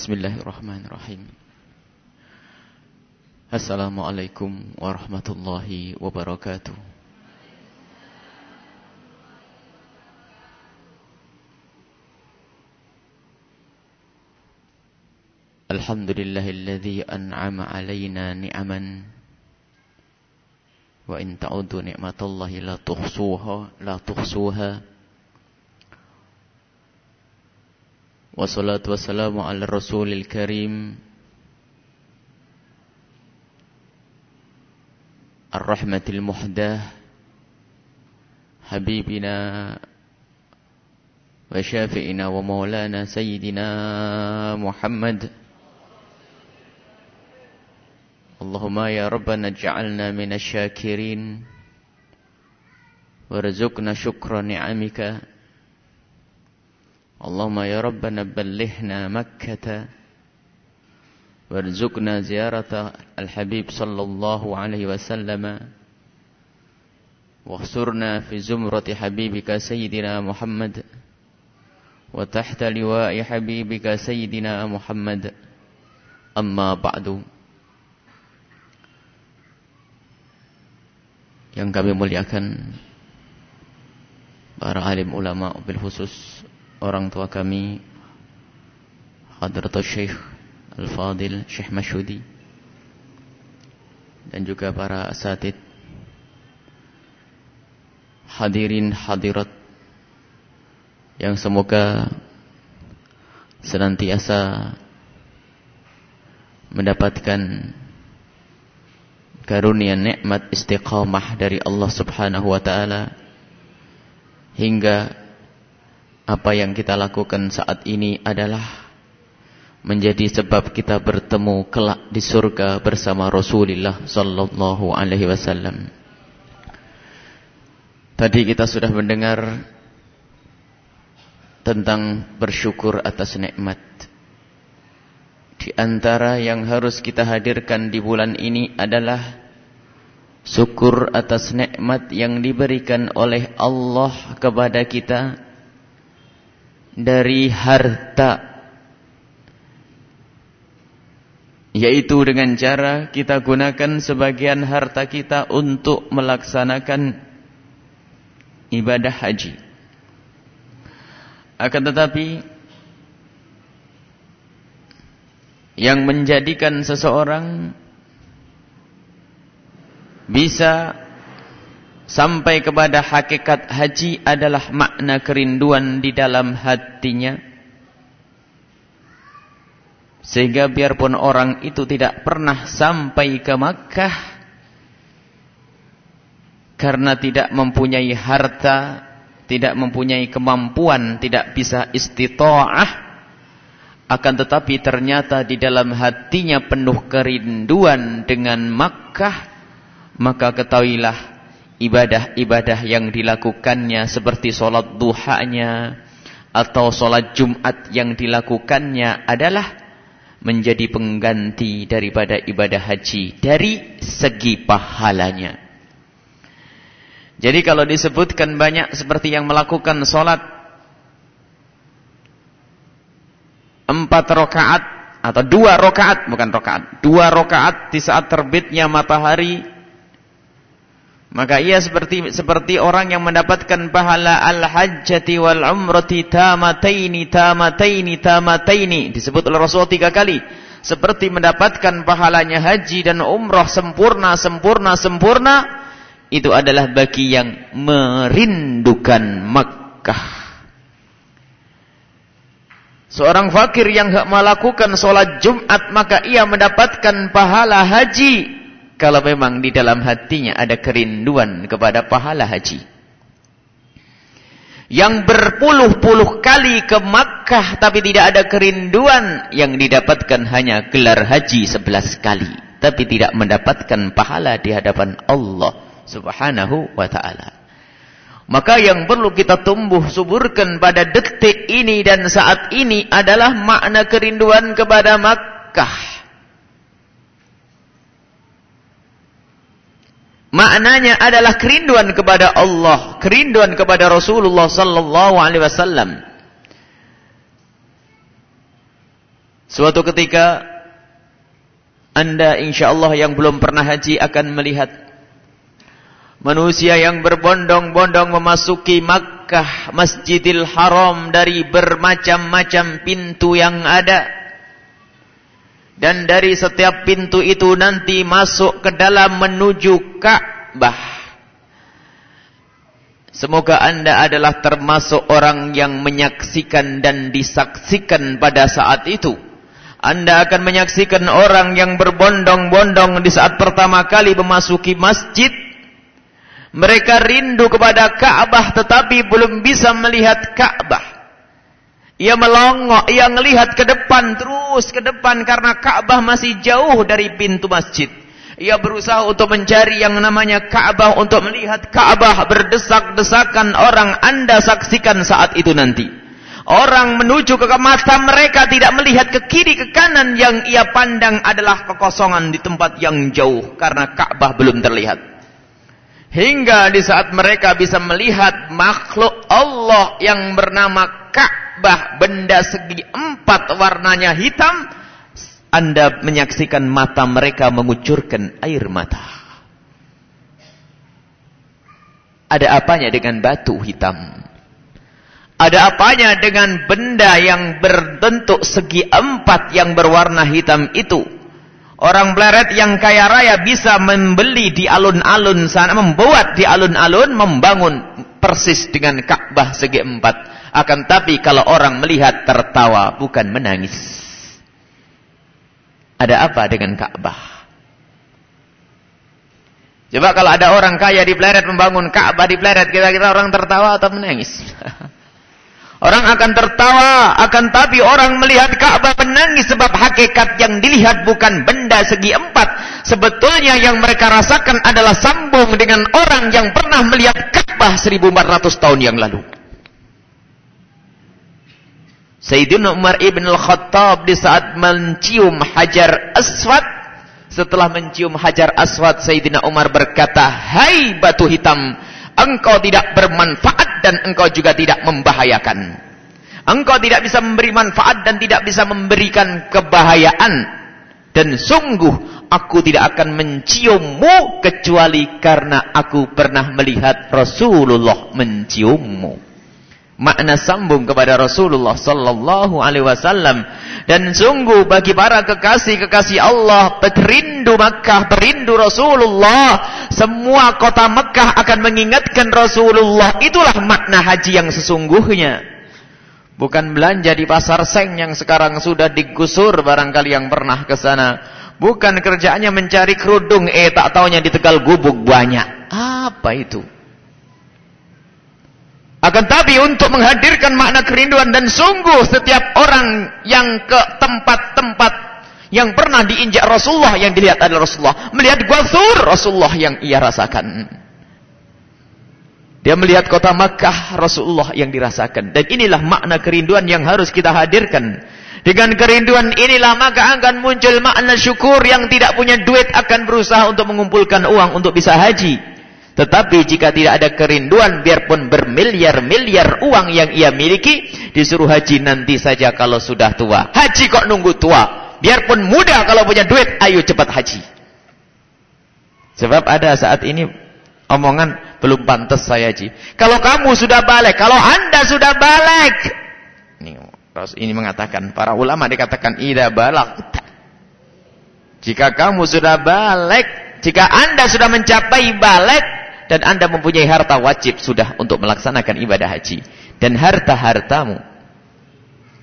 Bismillahirrahmanirrahim. Assalamualaikum warahmatullahi wabarakatuh. Alhamdulillahilladzi an'ama alaina ni'aman wa in ta'udu ni'matallahi la tuhsuha la tuhsuha Wassalatu wassalamu ala rasulil karim Ar-rahmatil muhdah Habibina Wa syafi'ina wa maulana Sayyidina Muhammad Allahumma ya Rabbana ja'alna minasyakirin Warzuqna syukra ni'amika اللهم يا ربنا بلغنا مكة وارزقنا زيارة الحبيب صلى الله عليه وسلم واخسرنا في زمرة حبيبك سيدنا محمد وتحت لواء حبيبك سيدنا محمد. أما بعد. Yang kami muliakan para alim ulama bil khusus orang tua kami Hadratul Syekh Al-Fadil Syekh Masyudi dan juga para asatid hadirin hadirat yang semoga senantiasa mendapatkan karunia nikmat istiqamah dari Allah Subhanahu wa taala hingga apa yang kita lakukan saat ini adalah menjadi sebab kita bertemu kelak di surga bersama Rasulullah sallallahu alaihi wasallam. Tadi kita sudah mendengar tentang bersyukur atas nikmat. Di antara yang harus kita hadirkan di bulan ini adalah syukur atas nikmat yang diberikan oleh Allah kepada kita dari harta yaitu dengan cara kita gunakan sebagian harta kita untuk melaksanakan ibadah haji. Akan tetapi yang menjadikan seseorang bisa sampai kepada hakikat haji adalah makna kerinduan di dalam hatinya. Sehingga biarpun orang itu tidak pernah sampai ke Makkah karena tidak mempunyai harta tidak mempunyai kemampuan tidak bisa istita'ah akan tetapi ternyata di dalam hatinya penuh kerinduan dengan Makkah maka ketahuilah ibadah-ibadah yang dilakukannya seperti sholat duhanya atau sholat Jumat yang dilakukannya adalah menjadi pengganti daripada ibadah haji dari segi pahalanya. Jadi kalau disebutkan banyak seperti yang melakukan sholat empat rakaat atau dua rakaat bukan rakaat dua rakaat di saat terbitnya matahari maka ia seperti seperti orang yang mendapatkan pahala al-hajjati wal umrati tamataini tamataini tamataini. Disebut oleh Rasulullah tiga kali. Seperti mendapatkan pahalanya haji dan umrah sempurna sempurna sempurna itu adalah bagi yang merindukan Makkah. Seorang fakir yang melakukan sholat Jumat maka ia mendapatkan pahala haji kalau memang di dalam hatinya ada kerinduan kepada pahala haji. Yang berpuluh-puluh kali ke Makkah tapi tidak ada kerinduan yang didapatkan hanya gelar haji sebelas kali. Tapi tidak mendapatkan pahala di hadapan Allah subhanahu wa ta'ala. Maka yang perlu kita tumbuh suburkan pada detik ini dan saat ini adalah makna kerinduan kepada Makkah. Maknanya adalah kerinduan kepada Allah, kerinduan kepada Rasulullah sallallahu alaihi wasallam. Suatu ketika anda insya Allah yang belum pernah haji akan melihat manusia yang berbondong-bondong memasuki Makkah Masjidil Haram dari bermacam-macam pintu yang ada. Dan dari setiap pintu itu nanti masuk ke dalam menuju Ka'bah. Semoga anda adalah termasuk orang yang menyaksikan dan disaksikan pada saat itu. Anda akan menyaksikan orang yang berbondong-bondong di saat pertama kali memasuki masjid. Mereka rindu kepada Ka'bah tetapi belum bisa melihat Ka'bah. Ia melongok, ia melihat ke depan, terus ke depan karena Ka'bah masih jauh dari pintu masjid. Ia berusaha untuk mencari yang namanya Ka'bah untuk melihat Ka'bah berdesak-desakan orang Anda saksikan saat itu nanti. Orang menuju ke mata mereka tidak melihat ke kiri ke kanan yang ia pandang adalah kekosongan di tempat yang jauh karena Ka'bah belum terlihat. Hingga di saat mereka bisa melihat makhluk Allah yang bernama Ka'bah benda segi empat warnanya hitam, Anda menyaksikan mata mereka mengucurkan air mata. Ada apanya dengan batu hitam? Ada apanya dengan benda yang berbentuk segi empat yang berwarna hitam itu? Orang bleret yang kaya raya bisa membeli di alun-alun sana, membuat di alun-alun, membangun persis dengan Ka'bah segi empat. Akan tapi kalau orang melihat tertawa, bukan menangis. Ada apa dengan Ka'bah? Coba kalau ada orang kaya di Pleret membangun Ka'bah di Pleret, kira-kira orang tertawa atau menangis? Orang akan tertawa, akan tapi orang melihat Ka'bah menangis sebab hakikat yang dilihat bukan benda segi empat. Sebetulnya yang mereka rasakan adalah sambung dengan orang yang pernah melihat Ka'bah 1400 tahun yang lalu. Sayyidina Umar ibn al-Khattab di saat mencium Hajar Aswad setelah mencium Hajar Aswad Sayyidina Umar berkata, "Hai batu hitam, engkau tidak bermanfaat dan engkau juga tidak membahayakan. Engkau tidak bisa memberi manfaat dan tidak bisa memberikan kebahayaan. Dan sungguh aku tidak akan menciummu kecuali karena aku pernah melihat Rasulullah menciummu. Makna sambung kepada Rasulullah sallallahu alaihi wasallam dan sungguh bagi para kekasih-kekasih Allah perindu Makkah, perindu Rasulullah, semua kota Makkah akan mengingatkan Rasulullah. Itulah makna haji yang sesungguhnya. Bukan belanja di pasar seng yang sekarang sudah digusur barangkali yang pernah ke sana. Bukan kerjaannya mencari kerudung, eh tak taunya di Tegal Gubuk banyak. Apa itu? Akan tapi untuk menghadirkan makna kerinduan dan sungguh setiap orang yang ke tempat-tempat yang pernah diinjak Rasulullah yang dilihat adalah Rasulullah. Melihat guasur Rasulullah yang ia rasakan. Dia melihat kota Makkah Rasulullah yang dirasakan. Dan inilah makna kerinduan yang harus kita hadirkan. Dengan kerinduan inilah maka akan muncul makna syukur yang tidak punya duit akan berusaha untuk mengumpulkan uang untuk bisa haji. Tetapi jika tidak ada kerinduan, biarpun bermiliar-miliar uang yang ia miliki, disuruh haji nanti saja kalau sudah tua. Haji kok nunggu tua? Biarpun muda kalau punya duit, ayo cepat haji. Sebab ada saat ini omongan belum pantas saya haji. Kalau kamu sudah balik, kalau anda sudah balik, ini, ini mengatakan para ulama dikatakan ida balak. Jika kamu sudah balik, jika anda sudah mencapai balik, dan anda mempunyai harta wajib sudah untuk melaksanakan ibadah haji. Dan harta-hartamu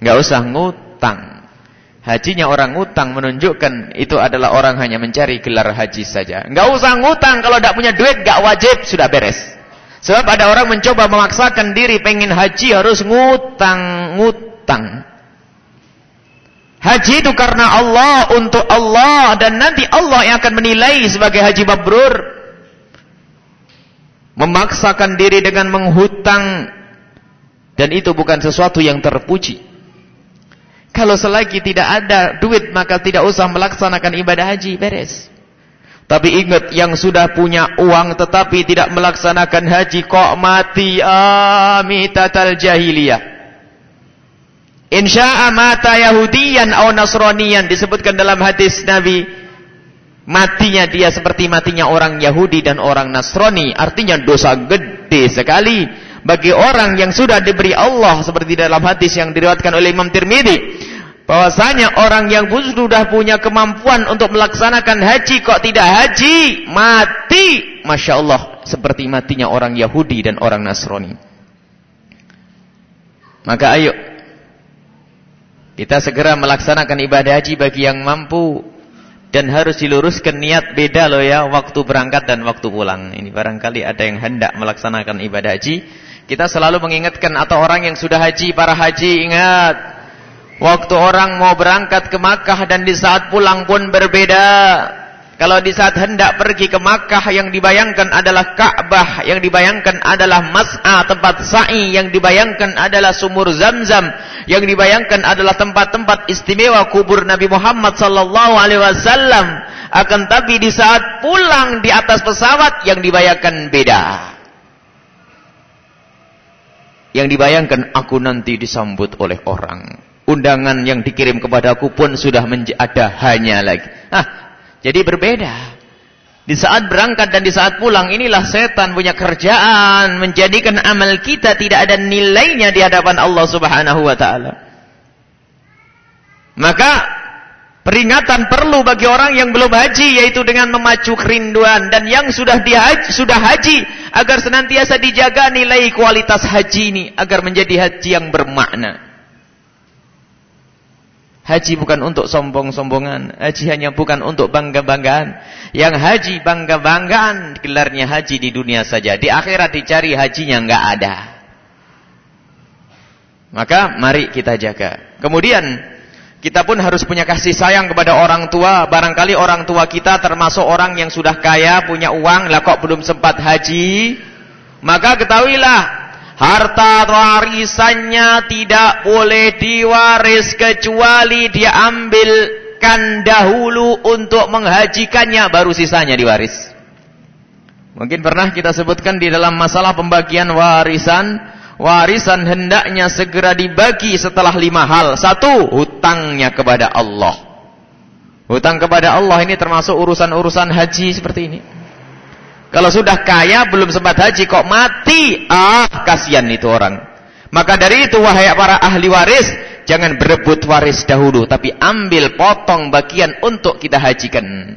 nggak usah ngutang. Hajinya orang ngutang menunjukkan itu adalah orang hanya mencari gelar haji saja. Nggak usah ngutang kalau tidak punya duit nggak wajib sudah beres. Sebab ada orang mencoba memaksakan diri pengen haji harus ngutang ngutang. Haji itu karena Allah, untuk Allah. Dan nanti Allah yang akan menilai sebagai haji mabrur memaksakan diri dengan menghutang dan itu bukan sesuatu yang terpuji. Kalau selagi tidak ada duit maka tidak usah melaksanakan ibadah haji, beres. Tapi ingat yang sudah punya uang tetapi tidak melaksanakan haji kok mati amitatal jahiliyah. Insya'a mata Yahudiyan atau Nasraniyan disebutkan dalam hadis Nabi matinya dia seperti matinya orang Yahudi dan orang Nasrani. Artinya dosa gede sekali bagi orang yang sudah diberi Allah seperti dalam hadis yang diriwayatkan oleh Imam Tirmidzi. Bahwasanya orang yang sudah punya kemampuan untuk melaksanakan haji kok tidak haji? Mati. Masya Allah seperti matinya orang Yahudi dan orang Nasrani. Maka ayo kita segera melaksanakan ibadah haji bagi yang mampu dan harus diluruskan niat beda loh ya waktu berangkat dan waktu pulang. Ini barangkali ada yang hendak melaksanakan ibadah haji. Kita selalu mengingatkan atau orang yang sudah haji, para haji ingat waktu orang mau berangkat ke Makkah dan di saat pulang pun berbeda. Kalau di saat hendak pergi ke Makkah yang dibayangkan adalah Ka'bah, yang dibayangkan adalah Mas'a tempat sa'i, yang dibayangkan adalah sumur Zamzam, yang dibayangkan adalah tempat-tempat istimewa kubur Nabi Muhammad sallallahu alaihi wasallam. Akan tapi di saat pulang di atas pesawat yang dibayangkan beda. Yang dibayangkan aku nanti disambut oleh orang. Undangan yang dikirim kepadaku pun sudah ada hanya lagi. Ah, jadi berbeda. Di saat berangkat dan di saat pulang inilah setan punya kerjaan menjadikan amal kita tidak ada nilainya di hadapan Allah Subhanahu wa taala. Maka peringatan perlu bagi orang yang belum haji yaitu dengan memacu kerinduan dan yang sudah dihaji, sudah haji agar senantiasa dijaga nilai kualitas haji ini agar menjadi haji yang bermakna. Haji bukan untuk sombong-sombongan. Haji hanya bukan untuk bangga-banggaan. Yang haji bangga-banggaan, gelarnya haji di dunia saja. Di akhirat dicari hajinya enggak ada. Maka mari kita jaga. Kemudian kita pun harus punya kasih sayang kepada orang tua. Barangkali orang tua kita termasuk orang yang sudah kaya, punya uang, lah kok belum sempat haji. Maka ketahuilah Harta warisannya tidak boleh diwaris kecuali dia ambilkan dahulu untuk menghajikannya baru sisanya diwaris. Mungkin pernah kita sebutkan di dalam masalah pembagian warisan, warisan hendaknya segera dibagi setelah lima hal. Satu, hutangnya kepada Allah. Hutang kepada Allah ini termasuk urusan-urusan haji seperti ini. Kalau sudah kaya belum sempat haji kok mati, ah kasihan itu orang. Maka dari itu wahai para ahli waris, jangan berebut waris dahulu, tapi ambil potong bagian untuk kita hajikan.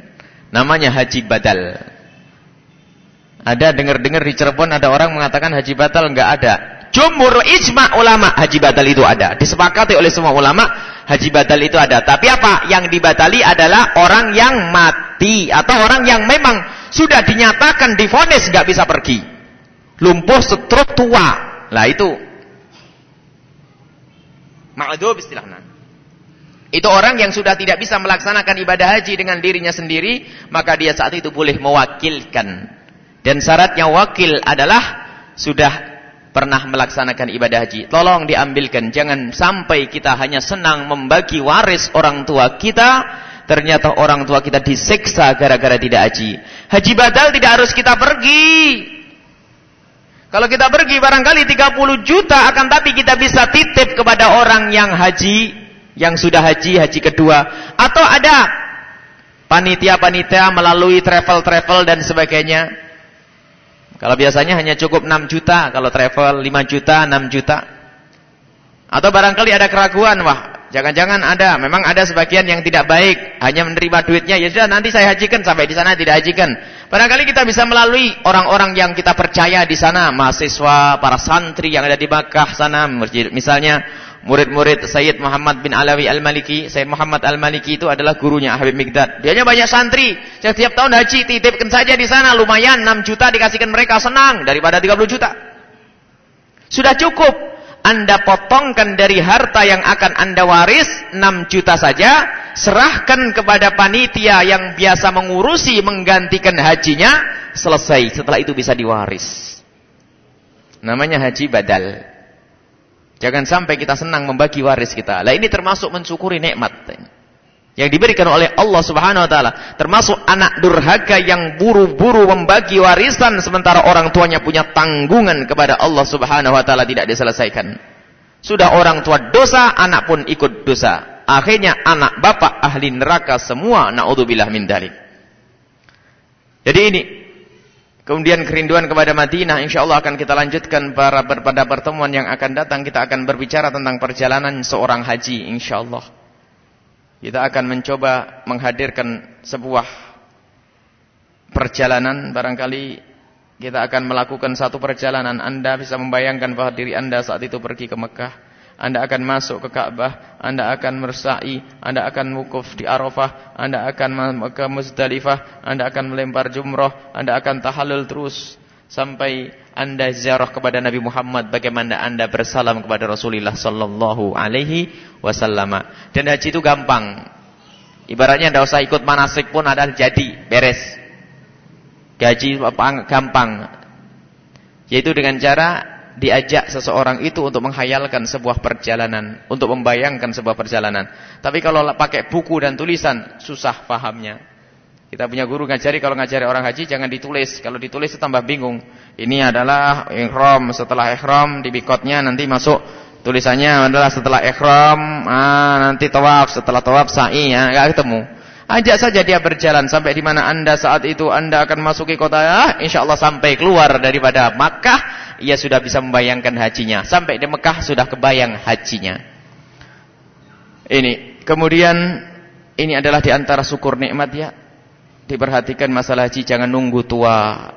Namanya haji badal. Ada dengar-dengar di Cirebon ada orang mengatakan haji batal enggak ada. Jumhur ijma ulama haji batal itu ada. Disepakati oleh semua ulama haji batal itu ada. Tapi apa? Yang dibatali adalah orang yang mati atau orang yang memang sudah dinyatakan difonis nggak bisa pergi. Lumpuh stroke tua. Lah itu. Ma'dzub istilahnya. Itu orang yang sudah tidak bisa melaksanakan ibadah haji dengan dirinya sendiri, maka dia saat itu boleh mewakilkan. Dan syaratnya wakil adalah sudah pernah melaksanakan ibadah haji. Tolong diambilkan, jangan sampai kita hanya senang membagi waris orang tua kita, Ternyata orang tua kita diseksa gara-gara tidak haji. Haji badal tidak harus kita pergi. Kalau kita pergi barangkali 30 juta akan tapi kita bisa titip kepada orang yang haji, yang sudah haji, haji kedua. Atau ada panitia-panitia melalui travel-travel dan sebagainya. Kalau biasanya hanya cukup 6 juta, kalau travel 5 juta, 6 juta. Atau barangkali ada keraguan, wah Jangan-jangan ada, memang ada sebagian yang tidak baik, hanya menerima duitnya, ya sudah nanti saya hajikan sampai di sana tidak hajikan. Barangkali kita bisa melalui orang-orang yang kita percaya di sana, mahasiswa, para santri yang ada di Makkah sana, misalnya murid-murid Sayyid Muhammad bin Alawi Al-Maliki, Sayyid Muhammad Al-Maliki itu adalah gurunya Habib Mikdad. Dia banyak santri, setiap tahun haji titipkan saja di sana, lumayan 6 juta dikasihkan mereka senang daripada 30 juta. Sudah cukup anda potongkan dari harta yang akan Anda waris 6 juta saja, serahkan kepada panitia yang biasa mengurusi menggantikan hajinya, selesai. Setelah itu bisa diwaris. Namanya haji badal. Jangan sampai kita senang membagi waris kita. Lah ini termasuk mensyukuri nikmat yang diberikan oleh Allah Subhanahu wa taala, termasuk anak durhaka yang buru-buru membagi warisan sementara orang tuanya punya tanggungan kepada Allah Subhanahu wa taala tidak diselesaikan. Sudah orang tua dosa, anak pun ikut dosa. Akhirnya anak bapak ahli neraka semua. Na'udzubillah min dalik. Jadi ini Kemudian kerinduan kepada Madinah insya Allah akan kita lanjutkan para, pada pertemuan yang akan datang. Kita akan berbicara tentang perjalanan seorang haji insya Allah. Kita akan mencoba menghadirkan sebuah perjalanan. Barangkali kita akan melakukan satu perjalanan. Anda bisa membayangkan bahwa diri Anda saat itu pergi ke Mekah. Anda akan masuk ke Ka'bah, Anda akan bersa'i, Anda akan wukuf di Arafah, Anda akan ke Muzdalifah, Anda akan melempar jumrah, Anda akan tahallul terus sampai Anda ziarah kepada Nabi Muhammad bagaimana Anda bersalam kepada Rasulullah sallallahu alaihi wasallam. Dan haji itu gampang. Ibaratnya tidak usah ikut manasik pun ada jadi, beres. Gaji gampang. Yaitu dengan cara diajak seseorang itu untuk menghayalkan sebuah perjalanan, untuk membayangkan sebuah perjalanan. Tapi kalau pakai buku dan tulisan, susah pahamnya. Kita punya guru ngajari kalau ngajari orang haji jangan ditulis. Kalau ditulis itu tambah bingung. Ini adalah ihram, setelah ihram di bikotnya nanti masuk tulisannya adalah setelah ihram, ah, nanti tawaf, setelah tawaf sa'i ya, enggak ketemu. Ajak saja dia berjalan sampai di mana Anda saat itu Anda akan masuki kota, ah, insyaallah sampai keluar daripada Makkah ia sudah bisa membayangkan hajinya. Sampai di Mekah sudah kebayang hajinya. Ini. Kemudian ini adalah di antara syukur nikmat ya. Diperhatikan masalah haji jangan nunggu tua.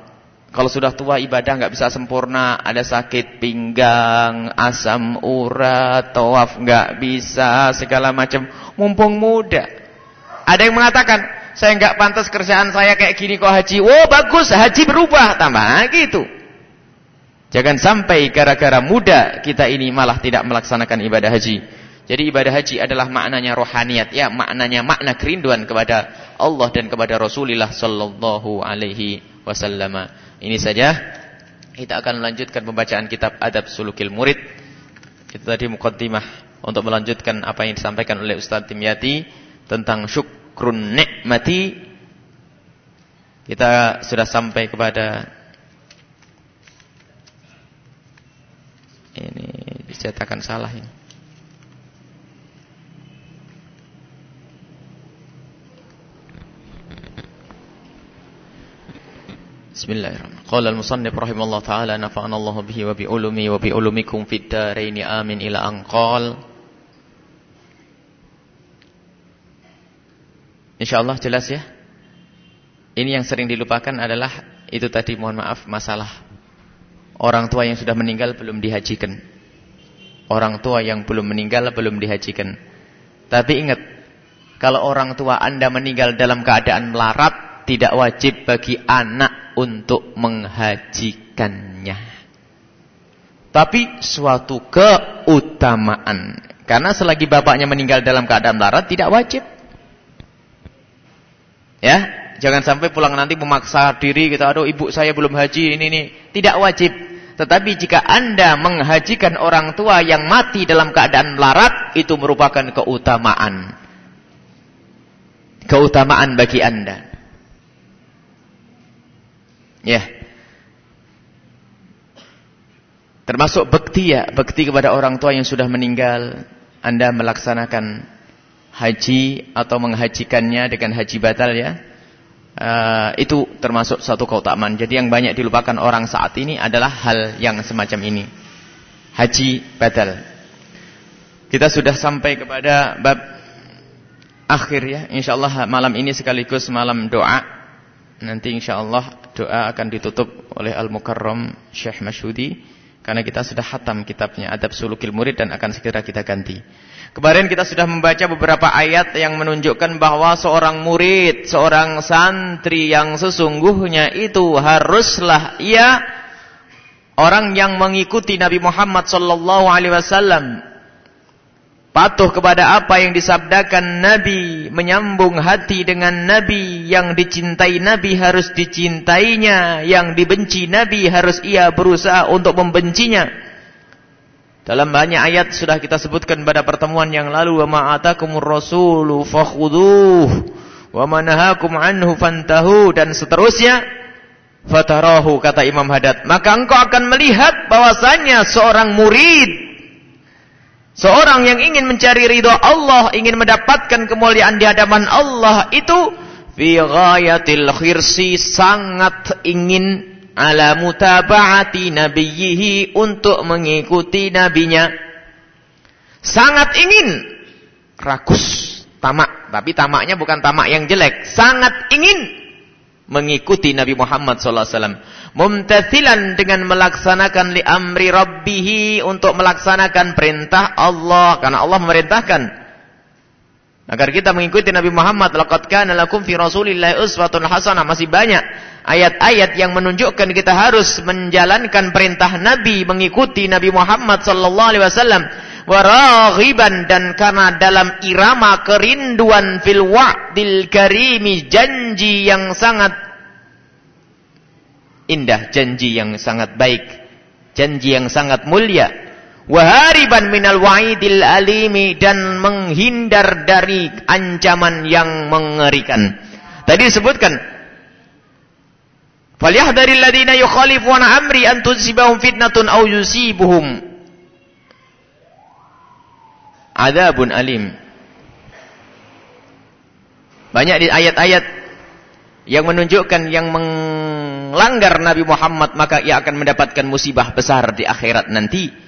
Kalau sudah tua ibadah nggak bisa sempurna, ada sakit pinggang, asam urat, tawaf nggak bisa, segala macam. Mumpung muda. Ada yang mengatakan, saya nggak pantas kerjaan saya kayak gini kok haji. Oh bagus, haji berubah tambah gitu. Jangan sampai gara-gara muda kita ini malah tidak melaksanakan ibadah haji. Jadi ibadah haji adalah maknanya rohaniat, ya maknanya makna kerinduan kepada Allah dan kepada Rasulullah sallallahu alaihi wasallam. Ini saja kita akan melanjutkan pembacaan kitab Adab Sulukil Murid. Itu tadi mukaddimah untuk melanjutkan apa yang disampaikan oleh Ustaz Timyati tentang syukrun nikmati. Kita sudah sampai kepada Ini dicetakan salah ini. Bismillahirrahmanirrahim. Qala al-musannif rahimallahu taala nafa'ana Allah bihi wa bi ulumi wa bi ulumikum fid dharain amin ila an Insyaallah jelas ya. Ini yang sering dilupakan adalah itu tadi mohon maaf masalah Orang tua yang sudah meninggal belum dihajikan. Orang tua yang belum meninggal belum dihajikan. Tapi ingat, kalau orang tua Anda meninggal dalam keadaan melarat, tidak wajib bagi anak untuk menghajikannya. Tapi suatu keutamaan. Karena selagi bapaknya meninggal dalam keadaan melarat, tidak wajib. Ya, Jangan sampai pulang nanti memaksa diri kita, aduh ibu saya belum haji ini ini. Tidak wajib. Tetapi jika Anda menghajikan orang tua yang mati dalam keadaan melarat, itu merupakan keutamaan. Keutamaan bagi Anda. Ya. Termasuk bekti ya, bekti kepada orang tua yang sudah meninggal. Anda melaksanakan haji atau menghajikannya dengan haji batal ya uh, itu termasuk satu keutamaan. Jadi yang banyak dilupakan orang saat ini adalah hal yang semacam ini. Haji badal. Kita sudah sampai kepada bab akhir ya. InsyaAllah malam ini sekaligus malam doa. Nanti insyaAllah doa akan ditutup oleh Al-Mukarram Syekh Masyudi. Karena kita sudah hatam kitabnya Adab Sulukil Murid dan akan segera kita ganti. Kemarin kita sudah membaca beberapa ayat yang menunjukkan bahwa seorang murid, seorang santri yang sesungguhnya itu haruslah ia orang yang mengikuti Nabi Muhammad sallallahu alaihi wasallam. Patuh kepada apa yang disabdakan Nabi, menyambung hati dengan Nabi, yang dicintai Nabi harus dicintainya, yang dibenci Nabi harus ia berusaha untuk membencinya. Dalam banyak ayat sudah kita sebutkan pada pertemuan yang lalu wa ma'atakumur rasulu fakhudhuh wa manahakum anhu fantahu dan seterusnya fatarahu kata Imam Haddad. Maka engkau akan melihat bahwasanya seorang murid Seorang yang ingin mencari ridho Allah, ingin mendapatkan kemuliaan di hadapan Allah itu fi ghayatil khirsi sangat ingin ala mutaba'ati nabiyhi untuk mengikuti nabinya. Sangat ingin. Rakus, tamak, tapi tamaknya bukan tamak yang jelek, sangat ingin mengikuti Nabi Muhammad sallallahu alaihi mumtathilan dengan melaksanakan li amri rabbih untuk melaksanakan perintah Allah. Karena Allah memerintahkan agar kita mengikuti Nabi Muhammad laqad kana lakum fi uswatun hasanah. Masih banyak ayat-ayat yang menunjukkan kita harus menjalankan perintah Nabi mengikuti Nabi Muhammad sallallahu alaihi wasallam waraghiban dan karena dalam irama kerinduan fil wa'dil karimi janji yang sangat indah janji yang sangat baik janji yang sangat mulia wahariban minal wa'idil alimi dan menghindar dari ancaman yang mengerikan. Tadi disebutkan falyahdharil ladina yukhalifuna amri an tusibahum fitnatun aw yusibuhum. Adabun alim. Banyak di ayat-ayat yang menunjukkan yang melanggar Nabi Muhammad maka ia akan mendapatkan musibah besar di akhirat nanti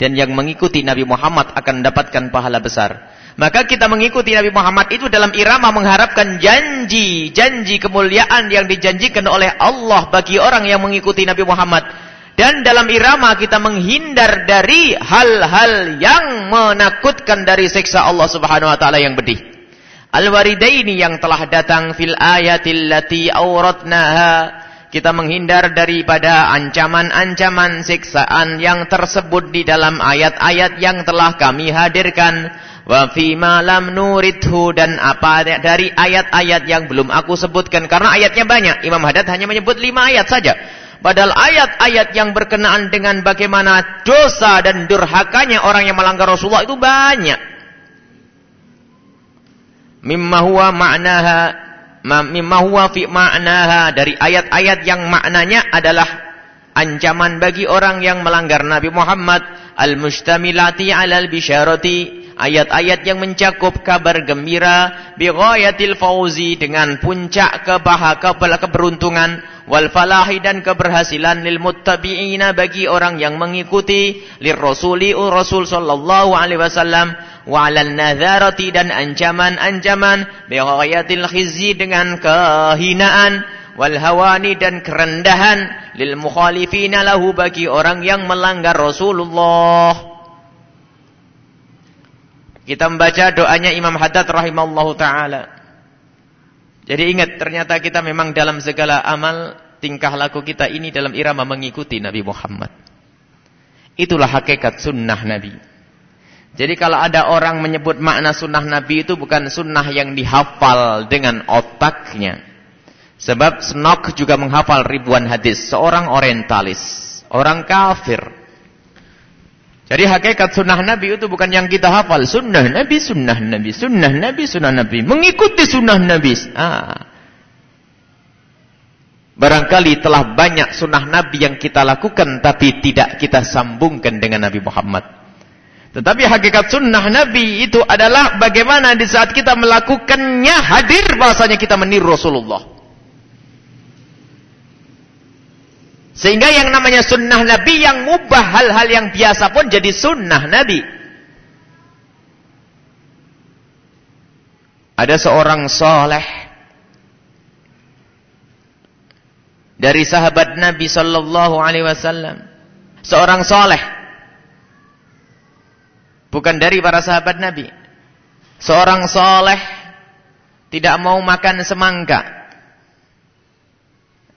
dan yang mengikuti Nabi Muhammad akan mendapatkan pahala besar. Maka kita mengikuti Nabi Muhammad itu dalam irama mengharapkan janji, janji kemuliaan yang dijanjikan oleh Allah bagi orang yang mengikuti Nabi Muhammad dan dalam irama kita menghindar dari hal-hal yang menakutkan dari siksa Allah Subhanahu wa taala yang pedih. Al-waridaini yang telah datang fil ayatil lati auratnaha kita menghindar daripada ancaman-ancaman siksaan yang tersebut di dalam ayat-ayat yang telah kami hadirkan. Wa fi ma lam nuridhu dan apa dari ayat-ayat yang belum aku sebutkan. Karena ayatnya banyak. Imam Haddad hanya menyebut lima ayat saja. Padahal ayat-ayat yang berkenaan dengan bagaimana dosa dan durhakanya orang yang melanggar Rasulullah itu banyak. Mimma huwa ma'naha mimma dari ayat-ayat yang maknanya adalah ancaman bagi orang yang melanggar Nabi Muhammad al-mustamilati 'alal bisyarati ayat-ayat yang mencakup kabar gembira. Bi ghayatil fauzi. Dengan puncak kebahagiaan keberuntungan. Wal falahi dan keberhasilan lil muttabi'ina bagi orang yang mengikuti. Lir rasuli rasul sallallahu alaihi wasallam. Wa 'alal nadharati dan ancaman-ancaman. Bi ghayatil khizyi. Dengan kehinaan wal hawani dan kerendahan lil mukhalifina lahu bagi orang yang melanggar Rasulullah kita membaca doanya Imam Haddad rahimallahu taala. Jadi ingat ternyata kita memang dalam segala amal tingkah laku kita ini dalam irama mengikuti Nabi Muhammad. Itulah hakikat sunnah Nabi. Jadi kalau ada orang menyebut makna sunnah Nabi itu bukan sunnah yang dihafal dengan otaknya. Sebab Snok juga menghafal ribuan hadis. Seorang orientalis. Orang kafir. Jadi hakikat sunnah Nabi itu bukan yang kita hafal. Sunnah Nabi, sunnah Nabi, sunnah Nabi, sunnah Nabi. Mengikuti sunnah Nabi. Ah. Barangkali telah banyak sunnah Nabi yang kita lakukan tapi tidak kita sambungkan dengan Nabi Muhammad. Tetapi hakikat sunnah Nabi itu adalah bagaimana di saat kita melakukannya hadir bahasanya kita meniru Rasulullah. Sehingga yang namanya sunnah Nabi yang mubah hal-hal yang biasa pun jadi sunnah Nabi. Ada seorang soleh. Dari sahabat Nabi Sallallahu Alaihi Wasallam, seorang soleh, bukan dari para sahabat Nabi, seorang soleh. Tidak mau makan semangka.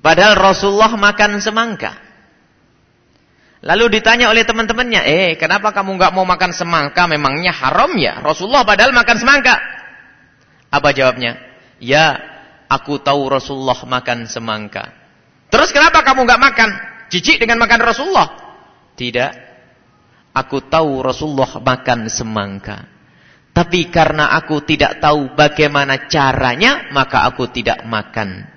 Padahal Rasulullah makan semangka. Lalu ditanya oleh teman-temannya, eh kenapa kamu nggak mau makan semangka? Memangnya haram ya? Rasulullah padahal makan semangka. Apa jawabnya? Ya, aku tahu Rasulullah makan semangka. Terus kenapa kamu nggak makan? Jijik dengan makan Rasulullah? Tidak. Aku tahu Rasulullah makan semangka. Tapi karena aku tidak tahu bagaimana caranya, maka aku tidak makan.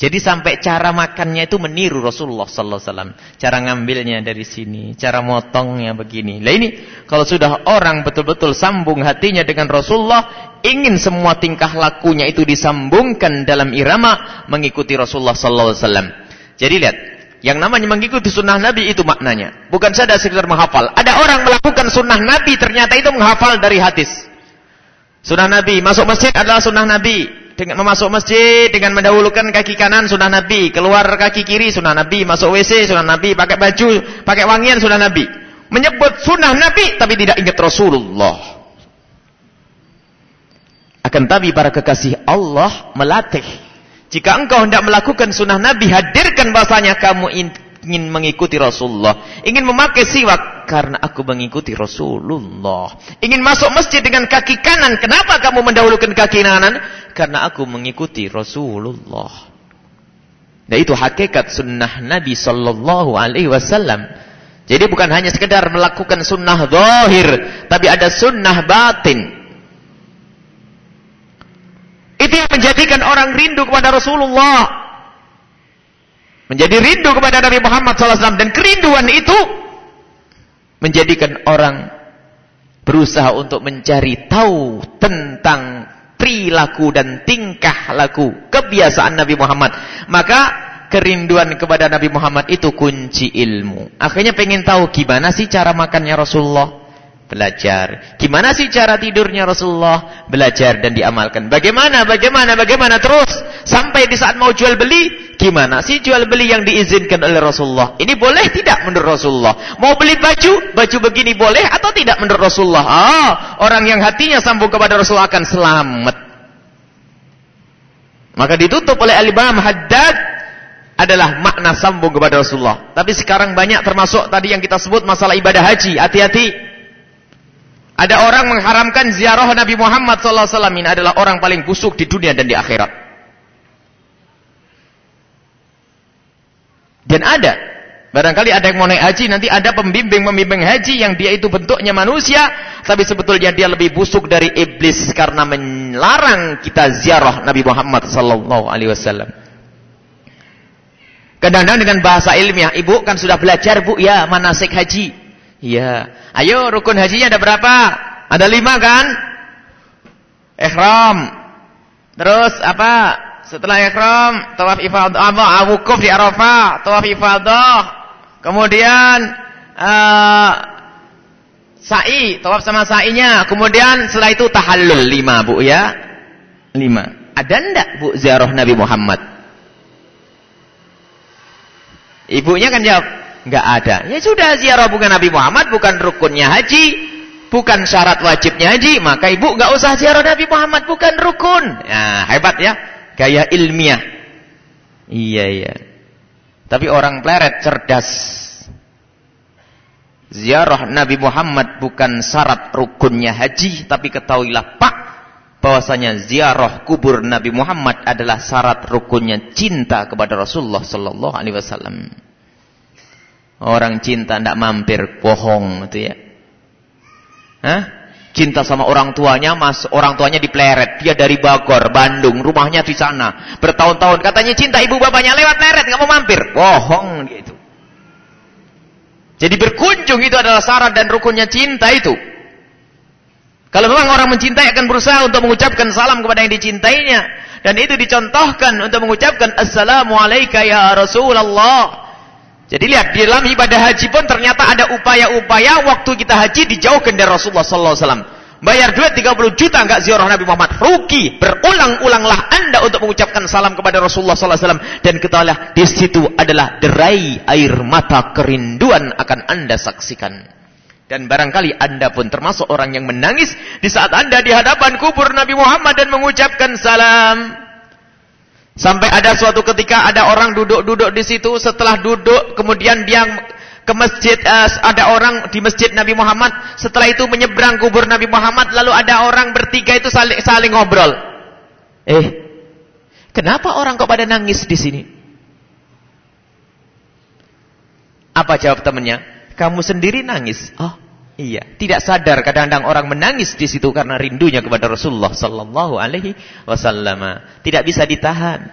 Jadi sampai cara makannya itu meniru Rasulullah sallallahu alaihi wasallam. Cara ngambilnya dari sini, cara motongnya begini. Lah ini kalau sudah orang betul-betul sambung hatinya dengan Rasulullah, ingin semua tingkah lakunya itu disambungkan dalam irama mengikuti Rasulullah sallallahu alaihi wasallam. Jadi lihat, yang namanya mengikuti sunnah Nabi itu maknanya. Bukan saja sekedar menghafal. Ada orang melakukan sunnah Nabi ternyata itu menghafal dari hadis. Sunnah Nabi, masuk masjid adalah sunnah Nabi dengan memasuk masjid dengan mendahulukan kaki kanan sunnah Nabi, keluar kaki kiri sunnah Nabi, masuk WC sunnah Nabi, pakai baju, pakai wangian sunnah Nabi. Menyebut sunnah Nabi tapi tidak ingat Rasulullah. Akan tapi para kekasih Allah melatih. Jika engkau hendak melakukan sunnah Nabi, hadirkan bahasanya kamu ingin mengikuti Rasulullah, ingin memakai siwak karena aku mengikuti Rasulullah. Ingin masuk masjid dengan kaki kanan, kenapa kamu mendahulukan kaki kanan? Karena aku mengikuti Rasulullah. Dan itu hakikat sunnah Nabi sallallahu alaihi wasallam. Jadi bukan hanya sekedar melakukan sunnah zahir, tapi ada sunnah batin. Itu yang menjadikan orang rindu kepada Rasulullah menjadi rindu kepada Nabi Muhammad SAW dan kerinduan itu menjadikan orang berusaha untuk mencari tahu tentang perilaku dan tingkah laku kebiasaan Nabi Muhammad maka kerinduan kepada Nabi Muhammad itu kunci ilmu akhirnya pengen tahu gimana sih cara makannya Rasulullah belajar. Gimana sih cara tidurnya Rasulullah? Belajar dan diamalkan. Bagaimana, bagaimana, bagaimana terus sampai di saat mau jual beli, gimana sih jual beli yang diizinkan oleh Rasulullah? Ini boleh tidak menurut Rasulullah? Mau beli baju, baju begini boleh atau tidak menurut Rasulullah? Ah, orang yang hatinya sambung kepada Rasulullah akan selamat. Maka ditutup oleh Al-Imam Haddad adalah makna sambung kepada Rasulullah. Tapi sekarang banyak termasuk tadi yang kita sebut masalah ibadah haji. Hati-hati. Ada orang mengharamkan ziarah Nabi Muhammad SAW ini adalah orang paling busuk di dunia dan di akhirat. Dan ada, barangkali ada yang mau naik haji, nanti ada pembimbing-pembimbing haji yang dia itu bentuknya manusia, tapi sebetulnya dia lebih busuk dari iblis karena melarang kita ziarah Nabi Muhammad SAW. Kadang-kadang dengan bahasa ilmiah, ibu kan sudah belajar bu ya manasik haji. Iya. Ayo rukun hajinya ada berapa? Ada lima kan? Ihram. Terus apa? Setelah ihram, tawaf ifadah, apa? Wukuf di Arafah, tawaf ifadah. Kemudian uh, sa'i, tawaf sama sa'inya. Kemudian setelah itu tahallul lima, Bu ya. Lima. Ada ndak Bu ziarah Nabi Muhammad? Ibunya kan jawab, Enggak ada. Ya sudah ziarah bukan Nabi Muhammad, bukan rukunnya haji, bukan syarat wajibnya haji, maka ibu enggak usah ziarah Nabi Muhammad, bukan rukun. Ya, hebat ya. Gaya ilmiah. Iya, iya. Tapi orang pleret cerdas. Ziarah Nabi Muhammad bukan syarat rukunnya haji, tapi ketahuilah Pak, bahwasanya ziarah kubur Nabi Muhammad adalah syarat rukunnya cinta kepada Rasulullah sallallahu alaihi wasallam. Orang cinta tidak mampir, bohong itu ya. Hah? Cinta sama orang tuanya, mas orang tuanya di Pleret, dia dari Bogor, Bandung, rumahnya di sana, bertahun-tahun. Katanya cinta ibu bapaknya lewat Pleret, nggak mau mampir, bohong gitu. Jadi berkunjung itu adalah syarat dan rukunnya cinta itu. Kalau memang orang mencintai akan berusaha untuk mengucapkan salam kepada yang dicintainya. Dan itu dicontohkan untuk mengucapkan Assalamualaikum ya Rasulullah. Jadi lihat di dalam ibadah haji pun ternyata ada upaya-upaya waktu kita haji dijauhkan dari Rasulullah sallallahu alaihi wasallam. Bayar duit 30 juta enggak ziarah Nabi Muhammad. Rugi. Berulang-ulanglah Anda untuk mengucapkan salam kepada Rasulullah sallallahu alaihi wasallam dan ketahuilah di situ adalah derai air mata kerinduan akan Anda saksikan. Dan barangkali Anda pun termasuk orang yang menangis di saat Anda di hadapan kubur Nabi Muhammad dan mengucapkan salam. Sampai ada suatu ketika ada orang duduk-duduk di situ, setelah duduk kemudian dia ke masjid, uh, ada orang di masjid Nabi Muhammad, setelah itu menyeberang kubur Nabi Muhammad, lalu ada orang bertiga itu saling, saling ngobrol. Eh, kenapa orang kok pada nangis di sini? Apa jawab temannya? Kamu sendiri nangis. Oh, Iya, tidak sadar kadang-kadang orang menangis di situ karena rindunya kepada Rasulullah sallallahu alaihi wasallam. Tidak bisa ditahan.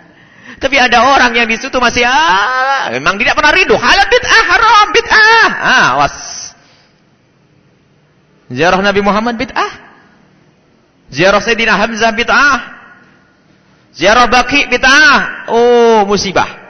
Tapi ada orang yang di situ masih ah, memang tidak pernah ridho. Halal bid'ah, haram bid'ah. Ah, was. Ziarah Nabi Muhammad bid'ah. Ziarah Sayyidina Hamzah bid'ah. Ziarah Baqi bid'ah. Oh, musibah.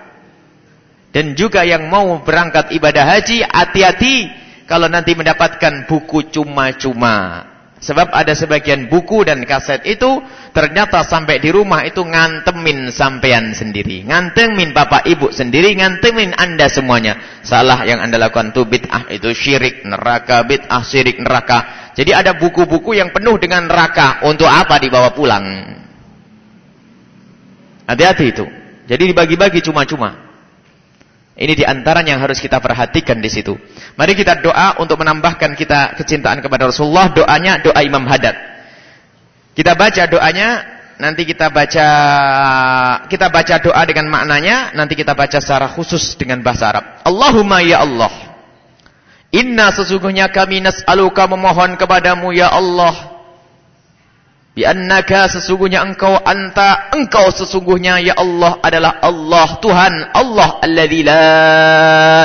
Dan juga yang mau berangkat ibadah haji, hati-hati kalau nanti mendapatkan buku cuma-cuma. Sebab ada sebagian buku dan kaset itu ternyata sampai di rumah itu ngantemin sampean sendiri. Ngantemin bapak ibu sendiri, ngantemin anda semuanya. Salah yang anda lakukan itu bid'ah, itu syirik neraka, bid'ah syirik neraka. Jadi ada buku-buku yang penuh dengan neraka. Untuk apa dibawa pulang? Hati-hati itu. Jadi dibagi-bagi cuma-cuma. Ini di antaranya yang harus kita perhatikan di situ. Mari kita doa untuk menambahkan kita kecintaan kepada Rasulullah. Doanya doa Imam Hadad. Kita baca doanya, nanti kita baca kita baca doa dengan maknanya, nanti kita baca secara khusus dengan bahasa Arab. Allahumma ya Allah. Inna sesungguhnya kami nas'aluka memohon kepadamu ya Allah Biannaka sesungguhnya engkau anta engkau sesungguhnya ya Allah adalah Allah Tuhan Allah alladzi la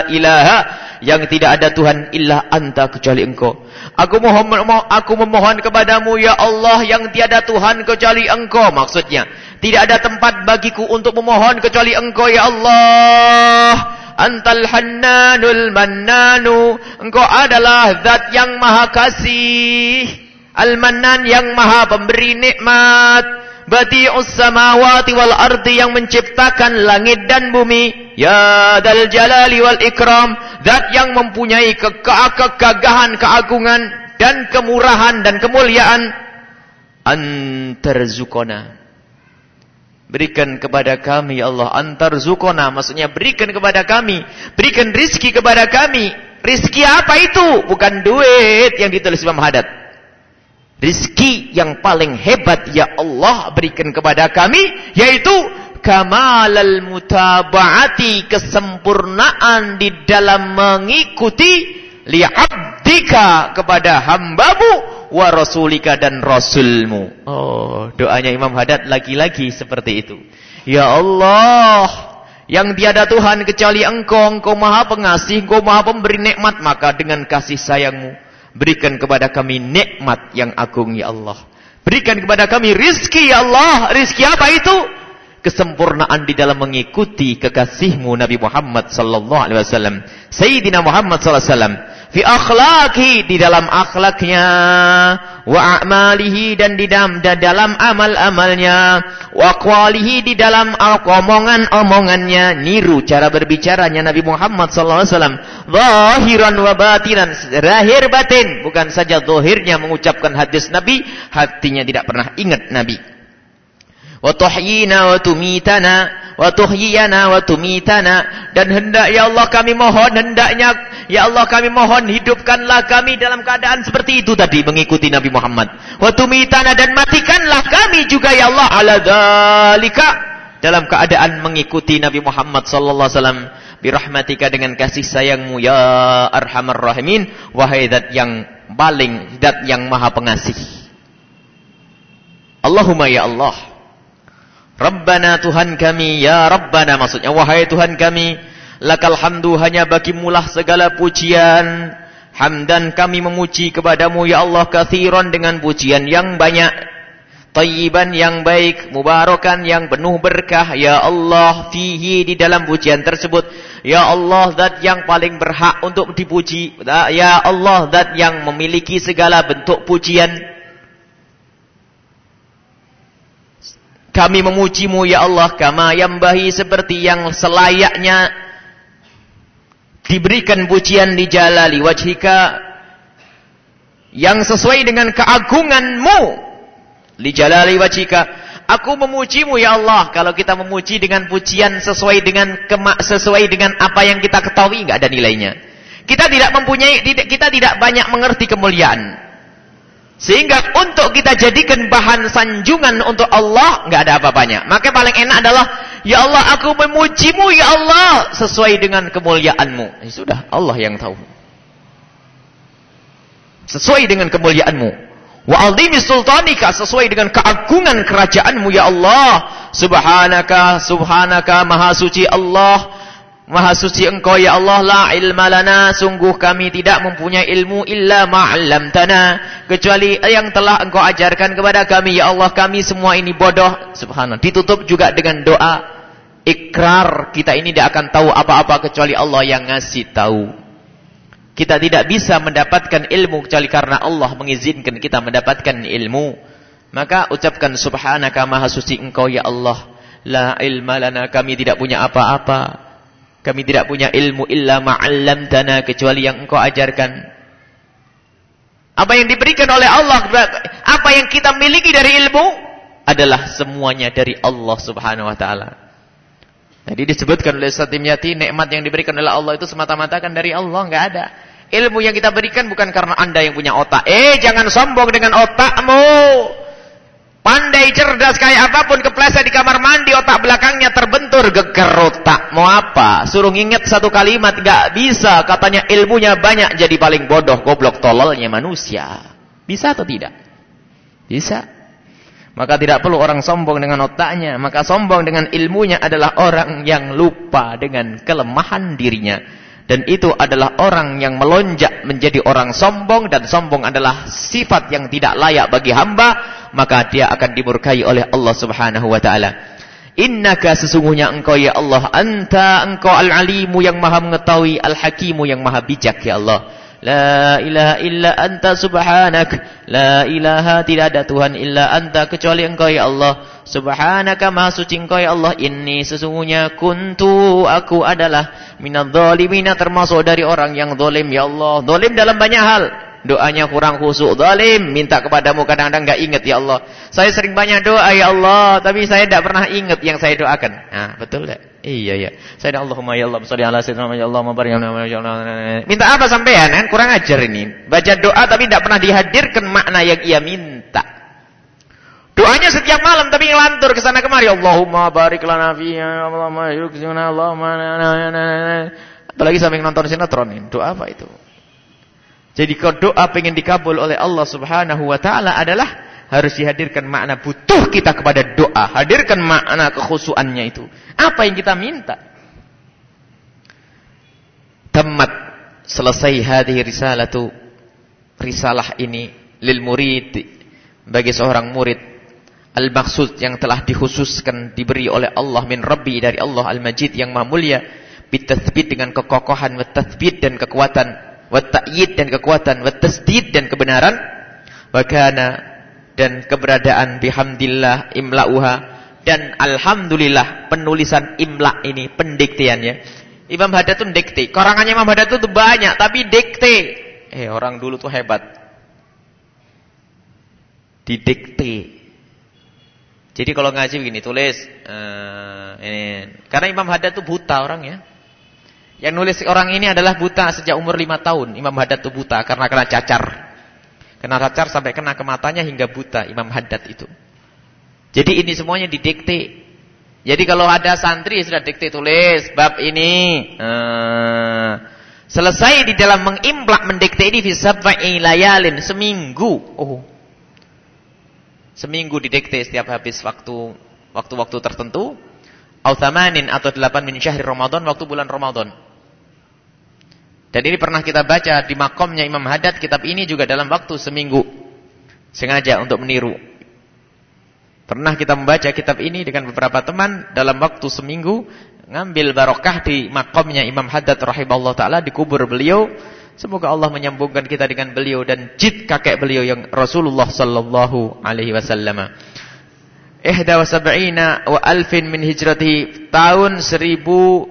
ilaha yang tidak ada Tuhan illa anta kecuali engkau. Aku mohon aku memohon kepadamu ya Allah yang tiada Tuhan kecuali engkau maksudnya. Tidak ada tempat bagiku untuk memohon kecuali engkau ya Allah. Antal Hannanul Mannanu. Engkau adalah zat yang maha kasih. Al-Mannan yang maha pemberi nikmat. Bati'us samawati wal ardi yang menciptakan langit dan bumi. Ya dal jalali wal ikram. Zat yang mempunyai kegagahan, keagungan dan kemurahan dan kemuliaan. Antar zukona. Berikan kepada kami ya Allah antar zukona. Maksudnya berikan kepada kami. Berikan rizki kepada kami. Rizki apa itu? Bukan duit yang ditulis Imam Haddad. Rizki yang paling hebat ya Allah berikan kepada kami yaitu kamalal mutaba'ati kesempurnaan di dalam mengikuti li'abdika kepada hambamu wa rasulika dan rasulmu. Oh, doanya Imam Hadad lagi-lagi seperti itu. Ya Allah, yang tiada Tuhan kecuali Engkau, Engkau Maha Pengasih, Engkau Maha Pemberi nikmat, maka dengan kasih sayangmu Berikan kepada kami nikmat yang agung ya Allah. Berikan kepada kami rizki ya Allah. Rizki apa itu? Kesempurnaan di dalam mengikuti kekasihmu Nabi Muhammad sallallahu alaihi wasallam. Sayyidina Muhammad sallallahu alaihi wasallam fi akhlaki di dalam akhlaknya. Wa a'malihi dan di dalam dalam amal-amalnya. Wa aqwalihi di dalam omongan-omongannya niru cara berbicaranya Nabi Muhammad sallallahu alaihi wasallam. Zahiran wa batinan zahir batin. Bukan saja zahirnya mengucapkan hadis Nabi hatinya tidak pernah ingat Nabi wa tuhyina wa tumitana dan hendak ya Allah kami mohon hendaknya ya Allah kami mohon hidupkanlah kami dalam keadaan seperti itu tadi mengikuti Nabi Muhammad. Wa tumitana dan matikanlah kami juga ya Allah ala dzalika. Dalam keadaan mengikuti Nabi Muhammad sallallahu alaihi wasallam birahmatika dengan kasih sayangmu ya arhamar rahimin. Wahai zat yang paling zat yang maha pengasih. Allahumma ya Allah Rabbana Tuhan kami, ya Rabbana maksudnya wahai Tuhan kami, lakal hamdu hanya bagimulah segala pujian. Hamdan kami memuji kepadamu ya Allah kathiran dengan pujian yang banyak. Tayyiban yang baik, mubarakan yang penuh berkah ya Allah fihi di dalam pujian tersebut. Ya Allah zat yang paling berhak untuk dipuji. Ya Allah zat yang memiliki segala bentuk pujian. Kami memujimu ya Allah kama yambahi seperti yang selayaknya. Diberikan pujian di jalali wajhika yang sesuai dengan keagunganmu. Di jalali wajhika. Aku memujimu ya Allah. Kalau kita memuji dengan pujian sesuai dengan kemak sesuai dengan apa yang kita ketahui enggak ada nilainya. Kita tidak mempunyai kita tidak banyak mengerti kemuliaan sehingga untuk kita jadikan bahan sanjungan untuk Allah, nggak ada apa-apanya. Maka paling enak adalah, Ya Allah, aku memujimu, Ya Allah, sesuai dengan kemuliaanmu. Ya sudah, Allah yang tahu. Sesuai dengan kemuliaanmu. Wa azimi sultanika sesuai dengan keagungan kerajaanmu ya Allah. Subhanaka, subhanaka, maha suci Allah. Maha suci engkau ya Allah la ilma lana. Sungguh kami tidak mempunyai ilmu illa ma'allamtana kecuali yang telah engkau ajarkan kepada kami ya Allah kami semua ini bodoh. Subhanallah. Ditutup juga dengan doa. Ikrar. Kita ini tidak akan tahu apa-apa kecuali Allah yang ngasih tahu. Kita tidak bisa mendapatkan ilmu kecuali karena Allah mengizinkan kita mendapatkan ilmu. Maka ucapkan subhanaka maha suci engkau ya Allah. La ilma lana. Kami tidak punya apa-apa kami tidak punya ilmu illa ma'allamtana kecuali yang engkau ajarkan. Apa yang diberikan oleh Allah, apa yang kita miliki dari ilmu adalah semuanya dari Allah Subhanahu wa taala. Jadi disebutkan oleh Satim Yati nikmat yang diberikan oleh Allah itu semata-mata kan dari Allah, enggak ada. Ilmu yang kita berikan bukan karena Anda yang punya otak. Eh, jangan sombong dengan otakmu. Pandai cerdas kayak apa pun kepleset di kamar mandi otak belakangnya terbentur geger otak. Mau apa? Suruh nginget satu kalimat gak bisa. Katanya ilmunya banyak jadi paling bodoh goblok tololnya manusia. Bisa atau tidak? Bisa. Maka tidak perlu orang sombong dengan otaknya. Maka sombong dengan ilmunya adalah orang yang lupa dengan kelemahan dirinya. Dan itu adalah orang yang melonjak menjadi orang sombong. Dan sombong adalah sifat yang tidak layak bagi hamba maka dia akan dimurkai oleh Allah Subhanahu wa taala. Innaka sesungguhnya engkau ya Allah, anta engkau al-alimu yang maha mengetahui, al-hakimu yang maha bijak ya Allah. La ilaha illa anta subhanak. La ilaha tidak ada Tuhan illa anta kecuali engkau ya Allah. Subhanaka maha suci engkau ya Allah. Inni sesungguhnya kuntu aku adalah minadh dhalimina termasuk dari orang yang zalim ya Allah. Zalim dalam banyak hal doanya kurang khusyuk, zalim, minta kepadamu kadang-kadang enggak ingat ya Allah. Saya sering banyak doa ya Allah, tapi saya tidak pernah ingat yang saya doakan. Nah, betul tak? Iya ya. Saya Allahumma ya Allah shalli ala sayyidina ya Allah mabarik ya. Minta apa sampean? Kan kurang ajar ini. Baca doa tapi tidak pernah dihadirkan makna yang ia minta. Doanya setiap malam tapi ngelantur ke sana kemari. Allahumma barik lana fiha, Allahumma yukzina, Allahumma Apalagi sambil nonton sinetron ini. Doa apa itu? Jadi kalau doa pengen dikabul oleh Allah Subhanahu wa taala adalah harus dihadirkan makna butuh kita kepada doa, hadirkan makna kekhusuannya itu. Apa yang kita minta? Tamat selesai hadhihi risalatu risalah ini lil murid bagi seorang murid al-maksud yang telah dikhususkan diberi oleh Allah min Rabbi dari Allah Al-Majid yang Maha Mulia bitathbit dengan kekokohan wa dan kekuatan wa dan kekuatan, wa dan kebenaran, wa dan keberadaan bihamdillah imla'uha dan alhamdulillah penulisan imla ini pendiktiannya. Imam Haddad itu dikti. Karangannya Imam Haddad itu banyak tapi dikti. Eh orang dulu tuh hebat. Didikti. Jadi kalau ngaji begini tulis uh, ini karena Imam Haddad itu buta orang ya. Yang nulis orang ini adalah buta sejak umur lima tahun. Imam Haddad itu buta karena kena cacar. Kena cacar sampai kena ke matanya hingga buta Imam Haddad itu. Jadi ini semuanya didikte. Jadi kalau ada santri sudah dikte tulis bab ini. Uh, selesai di dalam mengimplak mendikte ini fi sab'i layalin seminggu. Oh. Seminggu didikte setiap habis waktu waktu-waktu tertentu. Au atau delapan min syahri Ramadan waktu bulan Ramadan. Dan ini pernah kita baca di makomnya Imam Haddad kitab ini juga dalam waktu seminggu. Sengaja untuk meniru. Pernah kita membaca kitab ini dengan beberapa teman dalam waktu seminggu ngambil barokah di makomnya Imam Haddad rahimahullah taala di kubur beliau. Semoga Allah menyambungkan kita dengan beliau dan jid kakek beliau yang Rasulullah sallallahu alaihi wasallam. Ihda wa sab'ina wa alfin min hijrati tahun seribu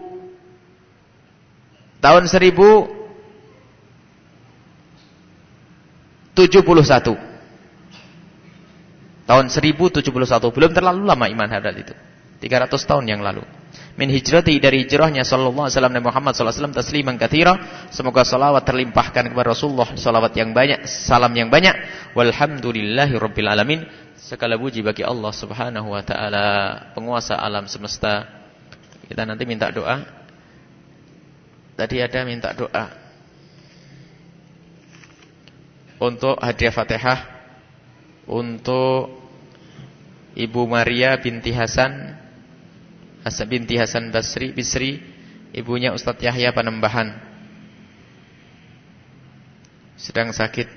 Tahun 1071. Tahun 1071. Belum terlalu lama iman hadal itu. 300 tahun yang lalu. Min hijrati dari hijrahnya sallallahu alaihi wasallam Muhammad sallallahu alaihi wasallam tasliman katsira. Semoga salawat terlimpahkan kepada Rasulullah salawat yang banyak, salam yang banyak. Walhamdulillahi rabbil alamin. Segala puji bagi Allah Subhanahu wa taala, penguasa alam semesta. Kita nanti minta doa Tadi ada minta doa. Untuk hadiah Fatihah. Untuk Ibu Maria binti Hasan. Hasan binti Hasan Basri Bisri. Ibunya Ustadz Yahya Panembahan. Sedang sakit.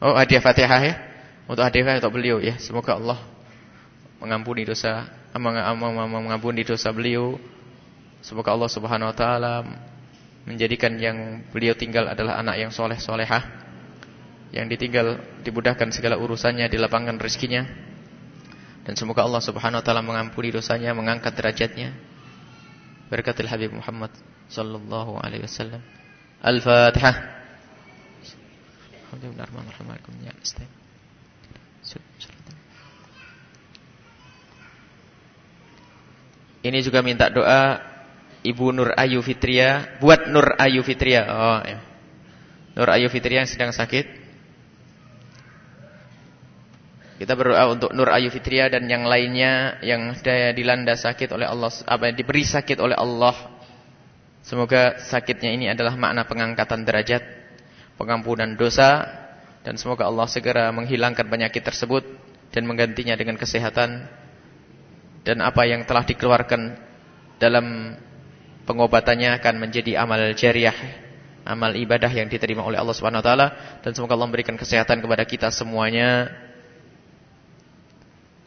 Oh hadiah Fatihah ya? Untuk hadiah untuk beliau ya. Semoga Allah mengampuni dosa mengampuni dosa beliau semoga Allah Subhanahu wa taala menjadikan yang beliau tinggal adalah anak yang soleh solehah yang ditinggal dimudahkan segala urusannya, dilapangkan rezekinya. Dan semoga Allah Subhanahu wa taala mengampuni dosanya, mengangkat derajatnya. Berkatil Habib Muhammad sallallahu alaihi wasallam. Al-Fatihah. Ini juga minta doa Ibu Nur Ayu Fitria buat Nur Ayu Fitria. Oh, ya. Nur Ayu Fitria yang sedang sakit kita berdoa untuk Nur Ayu Fitria dan yang lainnya yang dilanda sakit oleh Allah, apa diberi sakit oleh Allah. Semoga sakitnya ini adalah makna pengangkatan derajat, pengampunan dosa dan semoga Allah segera menghilangkan penyakit tersebut dan menggantinya dengan kesehatan dan apa yang telah dikeluarkan dalam pengobatannya akan menjadi amal jariah, amal ibadah yang diterima oleh Allah Subhanahu wa dan semoga Allah memberikan kesehatan kepada kita semuanya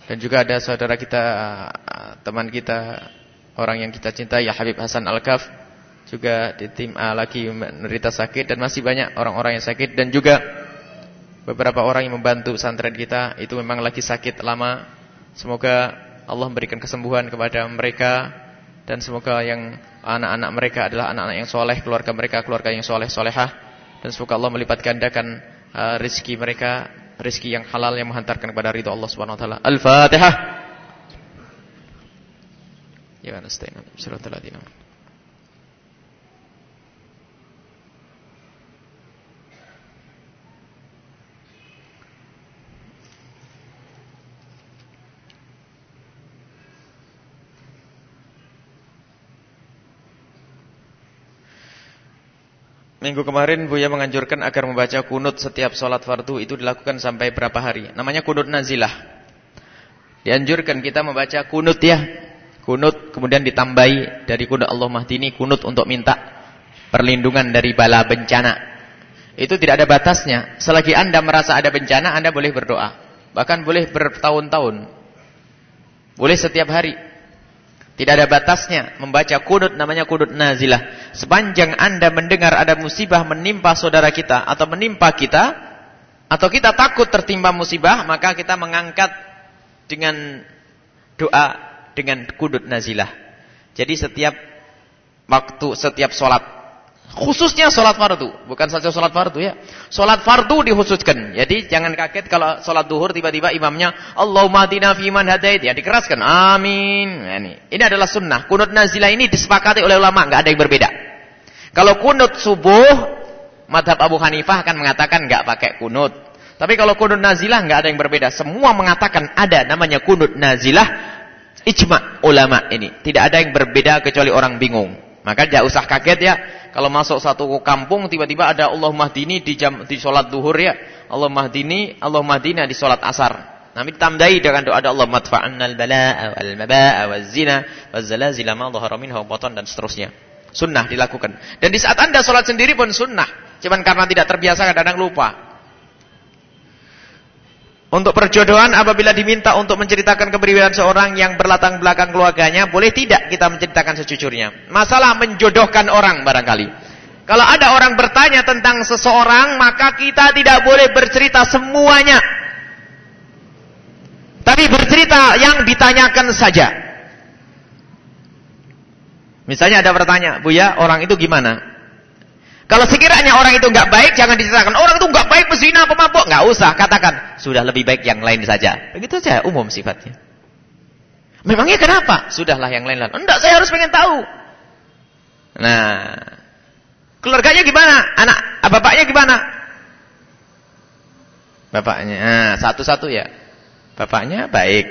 dan juga ada saudara kita, teman kita, orang yang kita cintai, ya Habib Hasan Al-Kaf. Juga di tim A lagi menderita sakit dan masih banyak orang-orang yang sakit. Dan juga beberapa orang yang membantu pesantren kita, itu memang lagi sakit lama. Semoga Allah memberikan kesembuhan kepada mereka. Dan semoga yang anak-anak mereka adalah anak-anak yang soleh, keluarga mereka, keluarga yang soleh-solehah. Dan semoga Allah melipat gandakan uh, rezeki mereka rezeki yang halal yang menghantarkan kepada ridho Allah Subhanahu wa taala. Al-Fatihah. Ya nasta'in. Bismillahirrahmanirrahim. Minggu kemarin Buya menganjurkan agar membaca kunut setiap sholat fardu itu dilakukan sampai berapa hari. Namanya kunut nazilah. Dianjurkan kita membaca kunut ya. Kunut kemudian ditambahi dari kunut Allah Mahdini kunut untuk minta perlindungan dari bala bencana. Itu tidak ada batasnya. Selagi Anda merasa ada bencana, Anda boleh berdoa. Bahkan boleh bertahun-tahun. Boleh setiap hari. Tidak ada batasnya membaca kudut namanya kudut nazilah. Sepanjang anda mendengar ada musibah menimpa saudara kita atau menimpa kita. Atau kita takut tertimpa musibah. Maka kita mengangkat dengan doa dengan kudut nazilah. Jadi setiap waktu, setiap sholat Khususnya sholat fardu, bukan saja sholat fardu ya. Sholat fardu dikhususkan. Jadi jangan kaget kalau sholat duhur tiba-tiba imamnya Allahumma dina fiman hadait. Ya dikeraskan. Amin. Nah, ini. ini adalah sunnah. Kunut nazilah ini disepakati oleh ulama. nggak ada yang berbeda. Kalau kunut subuh, madhab Abu Hanifah akan mengatakan nggak pakai kunut. Tapi kalau kunut nazilah nggak ada yang berbeda. Semua mengatakan ada namanya kunut nazilah. Ijma ulama ini. Tidak ada yang berbeda kecuali orang bingung. Maka jangan usah kaget ya. Kalau masuk satu kampung tiba-tiba ada Allah Mahdini di jam di sholat duhur ya. Allah Mahdini, Allah Mahdini di sholat asar. Nabi tamdai dengan doa Allah madfa'annal bala'a wal maba'a waz zina waz zalazila ma dhahara minha dan seterusnya. Sunnah dilakukan. Dan di saat Anda sholat sendiri pun sunnah. Cuman karena tidak terbiasa kadang-kadang lupa. Untuk perjodohan apabila diminta untuk menceritakan kepribadian seorang yang berlatar belakang keluarganya, boleh tidak kita menceritakan sejujurnya. Masalah menjodohkan orang barangkali. Kalau ada orang bertanya tentang seseorang, maka kita tidak boleh bercerita semuanya. Tapi bercerita yang ditanyakan saja. Misalnya ada bertanya, Buya, orang itu gimana? Kalau sekiranya orang itu nggak baik, jangan diceritakan. Orang itu nggak baik, pezina, pemabuk, nggak usah. Katakan sudah lebih baik yang lain saja. Begitu saja umum sifatnya. Memangnya kenapa? Sudahlah yang lain lain. Enggak, saya harus pengen tahu. Nah, keluarganya gimana? Anak, ah, bapaknya gimana? Bapaknya, nah, satu-satu ya. Bapaknya baik.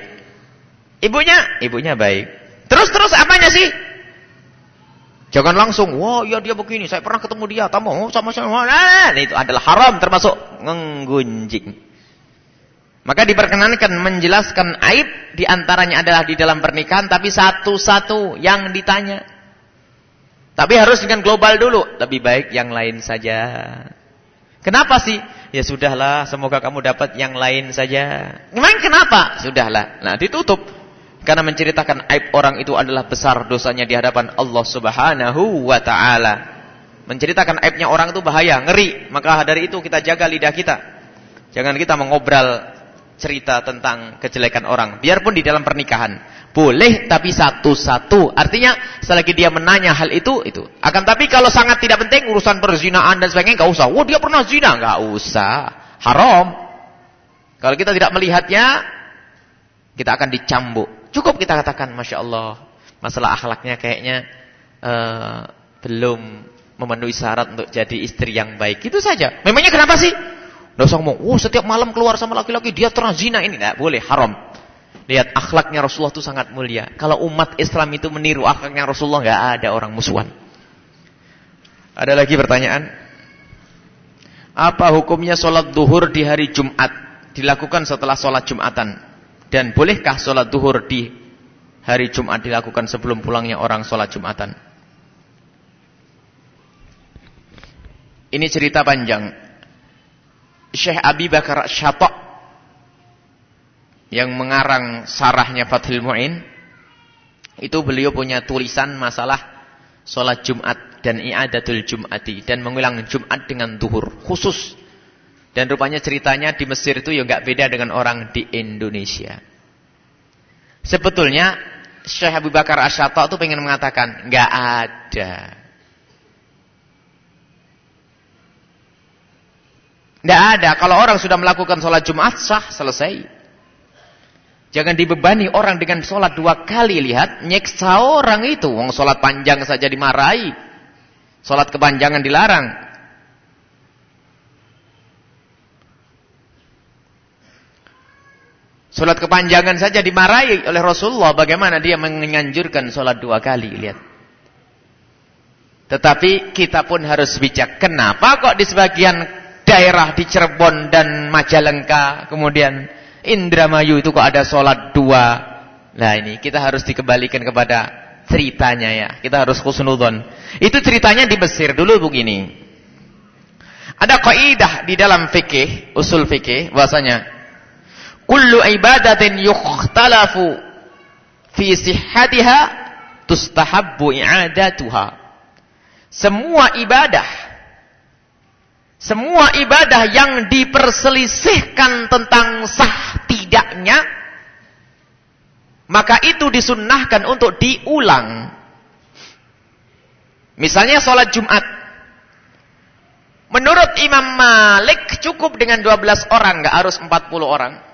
Ibunya, ibunya baik. Terus terus apanya sih? Jangan langsung, wah ya dia begini, saya pernah ketemu dia, tamu sama sama. Nah, itu adalah haram termasuk menggunjing. Maka diperkenankan menjelaskan aib di antaranya adalah di dalam pernikahan, tapi satu-satu yang ditanya. Tapi harus dengan global dulu, lebih baik yang lain saja. Kenapa sih? Ya sudahlah, semoga kamu dapat yang lain saja. Memang kenapa? Sudahlah. Nah, ditutup. Karena menceritakan aib orang itu adalah besar dosanya di hadapan Allah Subhanahu wa taala. Menceritakan aibnya orang itu bahaya, ngeri. Maka dari itu kita jaga lidah kita. Jangan kita mengobral cerita tentang kejelekan orang, biarpun di dalam pernikahan. Boleh tapi satu-satu. Artinya selagi dia menanya hal itu itu. Akan tapi kalau sangat tidak penting urusan perzinaan dan sebagainya enggak usah. Wah, dia pernah zina, enggak usah. Haram. Kalau kita tidak melihatnya kita akan dicambuk. Cukup kita katakan Masya Allah. Masalah akhlaknya kayaknya uh, belum memenuhi syarat untuk jadi istri yang baik. Itu saja. Memangnya kenapa sih? Nggak usah ngomong, oh setiap malam keluar sama laki-laki dia terzina ini. Nggak boleh, haram. Lihat akhlaknya Rasulullah itu sangat mulia. Kalau umat Islam itu meniru akhlaknya Rasulullah, nggak ada orang musuhan. Ada lagi pertanyaan? Apa hukumnya sholat duhur di hari Jumat? Dilakukan setelah sholat Jumatan. Dan bolehkah sholat duhur di hari Jumat dilakukan sebelum pulangnya orang sholat Jumatan? Ini cerita panjang. Syekh Abi Bakar Syatok yang mengarang sarahnya Fathul Mu'in itu beliau punya tulisan masalah sholat Jumat dan i'adatul Jum'ati dan mengulang Jumat dengan duhur khusus dan rupanya ceritanya di Mesir itu ya nggak beda dengan orang di Indonesia. Sebetulnya Syekh Abu Bakar Asyata itu pengen mengatakan nggak ada. Nggak ada. Kalau orang sudah melakukan sholat Jumat sah selesai. Jangan dibebani orang dengan sholat dua kali. Lihat, nyeksa orang itu. Wong sholat panjang saja dimarahi. Sholat kepanjangan dilarang. Sholat kepanjangan saja dimarahi oleh Rasulullah. Bagaimana dia menganjurkan sholat dua kali. Lihat. Tetapi kita pun harus bijak. Kenapa kok di sebagian daerah di Cirebon dan Majalengka. Kemudian Indramayu itu kok ada sholat dua. Nah ini kita harus dikembalikan kepada ceritanya ya. Kita harus khusnudon. Itu ceritanya di Mesir dulu begini. Ada kaidah di dalam fikih, usul fikih bahasanya kullu ibadatin yukhtalafu fi sihhatiha tustahabbu i'adatuha. Semua ibadah semua ibadah yang diperselisihkan tentang sah tidaknya maka itu disunnahkan untuk diulang. Misalnya sholat Jumat. Menurut Imam Malik cukup dengan 12 orang, nggak harus 40 orang.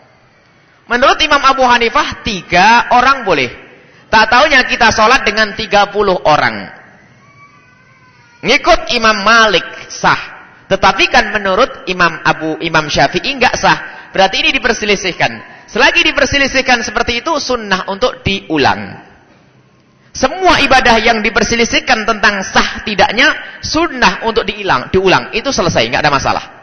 Menurut Imam Abu Hanifah, tiga orang boleh. Tak taunya kita sholat dengan tiga puluh orang. Ngikut Imam Malik sah. Tetapi kan menurut Imam Abu Imam Syafi'i enggak sah. Berarti ini diperselisihkan. Selagi diperselisihkan seperti itu sunnah untuk diulang. Semua ibadah yang diperselisihkan tentang sah tidaknya sunnah untuk diulang, diulang. Itu selesai, enggak ada masalah.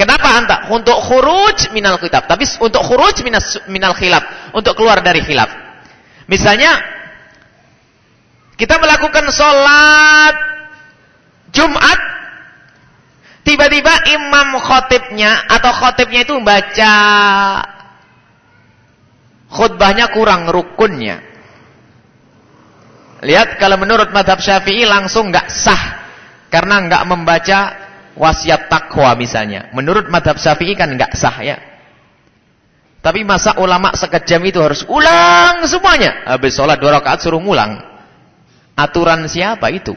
Kenapa anta? Untuk khuruj minal kitab. Tapi untuk khuruj minas, minal khilaf. Untuk keluar dari khilaf. Misalnya, kita melakukan sholat Jumat. Tiba-tiba imam khotibnya atau khotibnya itu membaca khutbahnya kurang rukunnya. Lihat kalau menurut madhab syafi'i langsung nggak sah. Karena nggak membaca wasiat takwa misalnya. Menurut madhab syafi'i kan enggak sah ya. Tapi masa ulama sekejam itu harus ulang semuanya. Habis sholat dua rakaat suruh ngulang. Aturan siapa itu?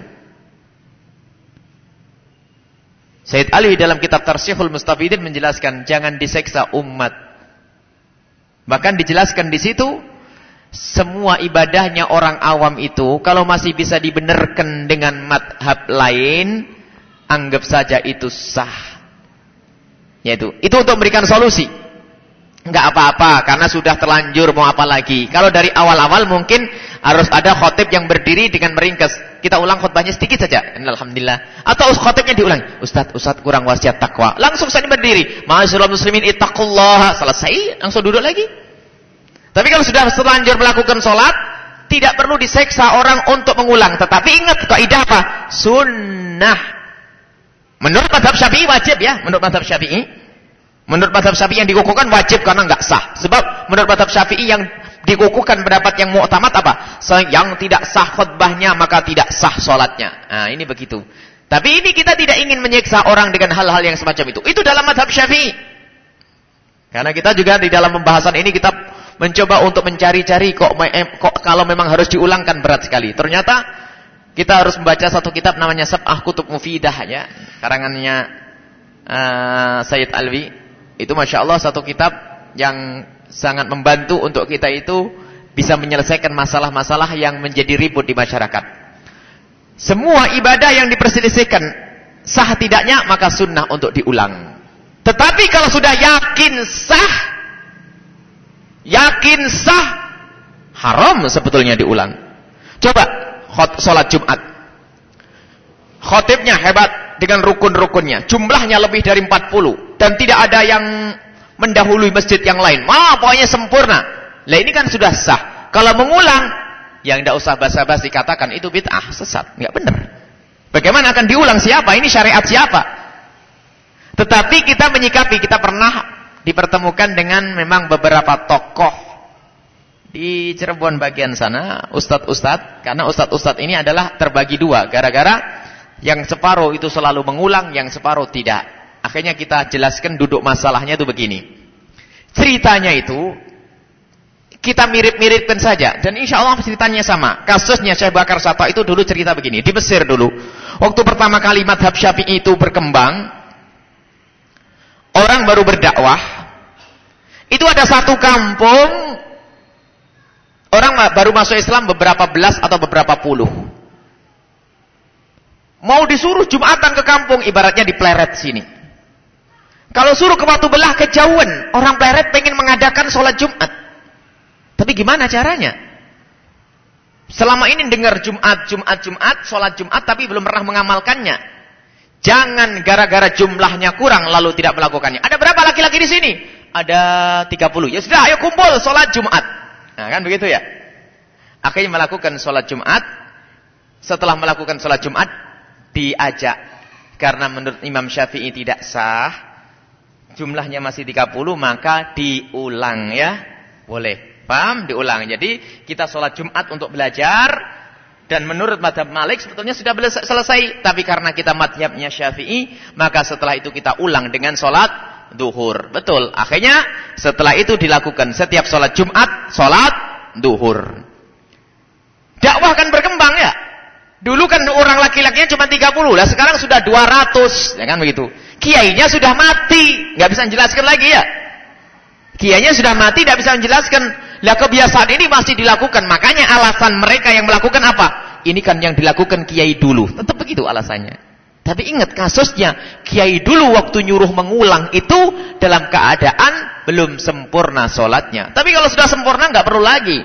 Said Ali dalam kitab Tarsihul Mustafidin menjelaskan jangan diseksa umat. Bahkan dijelaskan di situ semua ibadahnya orang awam itu kalau masih bisa dibenarkan dengan madhab lain anggap saja itu sah. Yaitu, itu untuk memberikan solusi. Enggak apa-apa karena sudah terlanjur mau apa lagi. Kalau dari awal-awal mungkin Harus ada khotib yang berdiri dengan meringkas. Kita ulang khutbahnya sedikit saja. Alhamdulillah. Atau khotibnya diulang. Ustaz, Ustaz kurang wasiat takwa. Langsung saja berdiri. Ma'asyiral muslimin ittaqullah. Selesai, langsung duduk lagi. Tapi kalau sudah selanjur melakukan sholat, tidak perlu diseksa orang untuk mengulang. Tetapi ingat kaidah apa? Sunnah. Menurut madhab syafi'i wajib ya. Menurut madhab syafi'i. Menurut madhab syafi'i yang dikukuhkan wajib karena nggak sah. Sebab menurut madhab syafi'i yang dikukuhkan pendapat yang mu'tamad apa? Yang tidak sah khutbahnya maka tidak sah sholatnya. Nah ini begitu. Tapi ini kita tidak ingin menyiksa orang dengan hal-hal yang semacam itu. Itu dalam madhab syafi'i. Karena kita juga di dalam pembahasan ini kita mencoba untuk mencari-cari kok, kok kalau memang harus diulangkan berat sekali. Ternyata kita harus membaca satu kitab namanya Sab'ah Kutub Mufidah ya, karangannya uh, Sayyid Alwi. Itu Masya Allah satu kitab yang sangat membantu untuk kita itu bisa menyelesaikan masalah-masalah yang menjadi ribut di masyarakat. Semua ibadah yang diperselisihkan sah tidaknya maka sunnah untuk diulang. Tetapi kalau sudah yakin sah yakin sah haram sebetulnya diulang coba sholat Jumat. Khotibnya hebat dengan rukun-rukunnya. Jumlahnya lebih dari 40 dan tidak ada yang mendahului masjid yang lain. Wah pokoknya sempurna. Lah ini kan sudah sah. Kalau mengulang yang tidak usah basa-basi katakan itu bid'ah sesat. Nggak benar. Bagaimana akan diulang siapa? Ini syariat siapa? Tetapi kita menyikapi kita pernah dipertemukan dengan memang beberapa tokoh di Cirebon bagian sana, ustadz-ustadz, karena ustadz-ustadz ini adalah terbagi dua, gara-gara yang separuh itu selalu mengulang, yang separuh tidak. Akhirnya kita jelaskan duduk masalahnya itu begini. Ceritanya itu, kita mirip-miripkan saja, dan insya Allah ceritanya sama. Kasusnya Syekh Bakar Sato itu dulu cerita begini, di Mesir dulu. Waktu pertama kali madhab syafi'i itu berkembang, orang baru berdakwah, itu ada satu kampung, orang baru masuk Islam beberapa belas atau beberapa puluh. Mau disuruh Jumatan ke kampung, ibaratnya di pleret sini. Kalau suruh ke Batu Belah kejauhan, orang pleret pengen mengadakan sholat Jumat. Tapi gimana caranya? Selama ini dengar Jumat, Jumat, Jumat, sholat Jumat, tapi belum pernah mengamalkannya. Jangan gara-gara jumlahnya kurang lalu tidak melakukannya. Ada berapa laki-laki di sini? Ada 30. Ya sudah, ayo kumpul sholat Jumat. Nah, kan begitu ya? Akhirnya melakukan sholat Jumat. Setelah melakukan sholat Jumat, diajak. Karena menurut Imam Syafi'i tidak sah. Jumlahnya masih 30, maka diulang ya. Boleh. Paham? Diulang. Jadi kita sholat Jumat untuk belajar dan menurut madhab Malik sebetulnya sudah selesai. Tapi karena kita madhabnya Syafi'i, maka setelah itu kita ulang dengan sholat duhur. Betul. Akhirnya setelah itu dilakukan setiap sholat Jumat, sholat duhur. Dakwah kan berkembang ya. Dulu kan orang laki-lakinya cuma 30, lah sekarang sudah 200, ya kan begitu. Kiainya sudah mati, nggak bisa menjelaskan lagi ya. Kiainya sudah mati, tidak bisa menjelaskan. Lah kebiasaan ini masih dilakukan. Makanya alasan mereka yang melakukan apa? Ini kan yang dilakukan kiai dulu. Tetap begitu alasannya. Tapi ingat kasusnya, kiai dulu waktu nyuruh mengulang itu dalam keadaan belum sempurna sholatnya. Tapi kalau sudah sempurna nggak perlu lagi.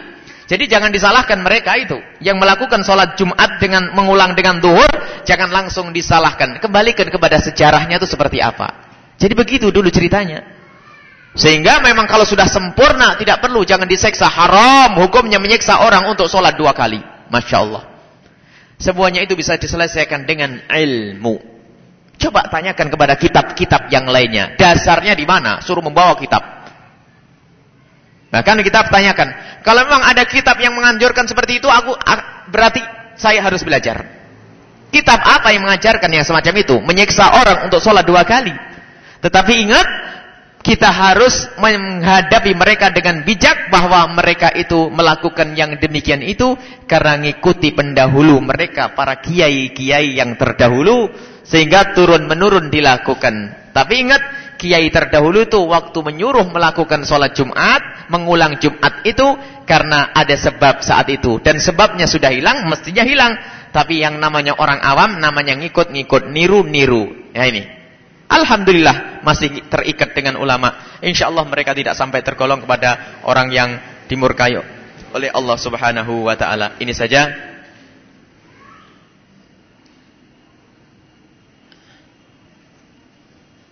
Jadi jangan disalahkan mereka itu. Yang melakukan sholat Jumat dengan mengulang dengan duhur, jangan langsung disalahkan. Kembalikan kepada sejarahnya itu seperti apa. Jadi begitu dulu ceritanya. Sehingga memang kalau sudah sempurna tidak perlu jangan diseksa haram hukumnya menyiksa orang untuk sholat dua kali. Masya Allah. Semuanya itu bisa diselesaikan dengan ilmu. Coba tanyakan kepada kitab-kitab yang lainnya. Dasarnya di mana? Suruh membawa kitab. Bahkan kita tanyakan. Kalau memang ada kitab yang menganjurkan seperti itu, aku berarti saya harus belajar. Kitab apa yang mengajarkan yang semacam itu? Menyiksa orang untuk sholat dua kali. Tetapi ingat, kita harus menghadapi mereka dengan bijak bahwa mereka itu melakukan yang demikian itu karena mengikuti pendahulu mereka para kiai-kiai yang terdahulu sehingga turun menurun dilakukan. Tapi ingat kiai terdahulu itu waktu menyuruh melakukan sholat Jumat, mengulang Jumat itu karena ada sebab saat itu dan sebabnya sudah hilang, mestinya hilang. Tapi yang namanya orang awam namanya ngikut-ngikut, niru-niru. Ya ini. Alhamdulillah masih terikat dengan ulama. Insya Allah mereka tidak sampai tergolong kepada orang yang dimurkai oleh Allah Subhanahu wa taala. Ini saja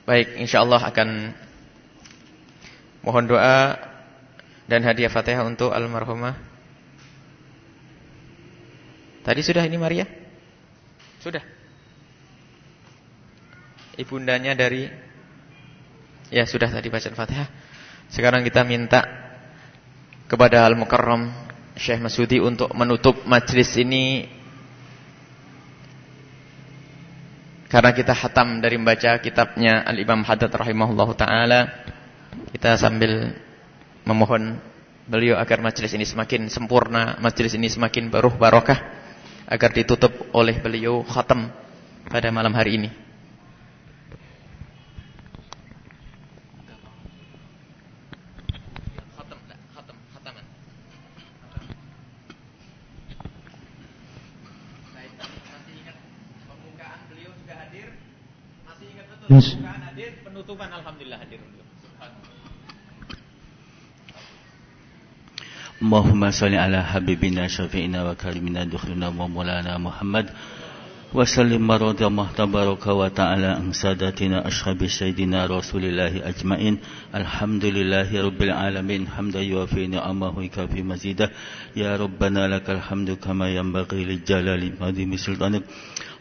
Baik, insyaallah akan mohon doa dan hadiah Fatihah untuk almarhumah. Tadi sudah ini Maria? Sudah. Ibundanya dari Ya, sudah tadi baca Fatihah. Sekarang kita minta kepada Al-Mukarram Syekh Masudi untuk menutup majlis ini karena kita hatam dari membaca kitabnya Al-Imam Haddad rahimahullahu taala kita sambil memohon beliau agar majlis ini semakin sempurna, majlis ini semakin baruh barokah agar ditutup oleh beliau khatam pada malam hari ini. Yes. hadir, penutupan alhamdulillah hadir. Allahumma salli ala habibina syafi'ina wa karimina dukhlina wa maulana Muhammad وسلم رضي الله تبارك وتعالى عن ساداتنا أشهب سيدنا رسول الله أجمعين. الحمد لله رب العالمين. حمدا يوفي نعمه كافي مزيدا يا ربنا لك الحمد كما ينبغي للجلال عظيم سلطانك.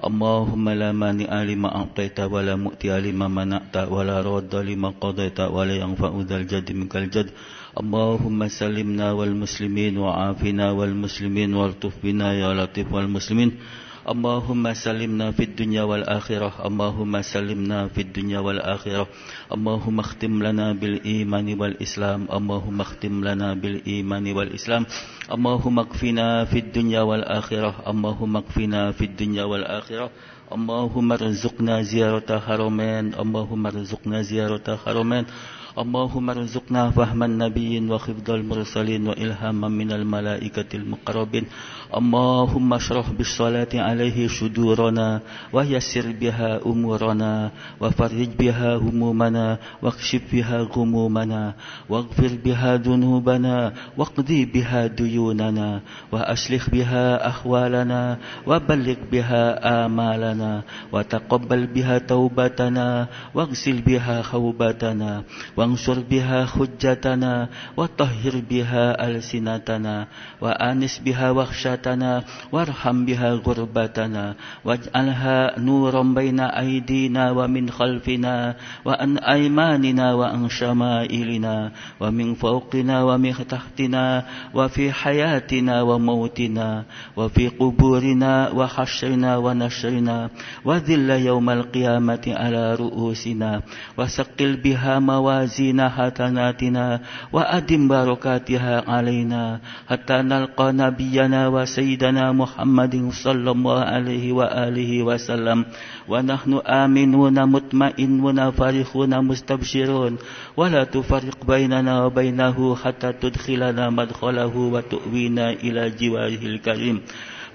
اللهم لا مانع لما أعطيت ولا مؤتي لما منعت ولا رد لما قضيت ولا ينفع ذا الجد منك الجد. اللهم سلمنا والمسلمين وعافنا والمسلمين والطف بنا يا لطيف والمسلمين. اللهم سلمنا في الدنيا والآخرة. اللهم سلمنا في الدنيا والآخرة. اللهم اختم لنا بالإيمان والإسلام. اللهم اختم لنا بالإيمان والإسلام. اللهم اكفنا في الدنيا والآخرة. اللهم اكفنا في الدنيا والآخرة. اللهم ارزقنا زيارة حرمين اللهم ارزقنا زيارة حرمين اللهم ارزقنا فهم النبيين وخفض المرسلين وإلهاما من الملائكة المقربين. اللهم اشرح بالصلاة عليه صدورنا ويسر بها أمورنا وفرج بها همومنا واكشف بها غمومنا واغفر بها ذنوبنا واقضي بها ديوننا وأسلخ بها أحوالنا وبلغ بها آمالنا وتقبل بها توبتنا واغسل بها خوبتنا وانصر بها حجتنا وطهر بها ألسنتنا وآنس بها وخشتنا. وارحم بها غربتنا واجعلها نورا بين أيدينا ومن خلفنا وأن أيماننا وأن شمائلنا ومن فوقنا ومن تحتنا وفي حياتنا وموتنا وفي قبورنا وحشرنا ونشرنا وذل يوم القيامة على رؤوسنا وسقل بها موازين حسناتنا وأدم بركاتها علينا حتى نلقى نبينا وسيدنا محمد صلى الله عليه وآله وسلم. ونحن آمنون مطمئنون فرحون مستبشرون. ولا تفرق بيننا وبينه حتى تدخلنا مدخله وتؤوينا إلى جواره الكريم.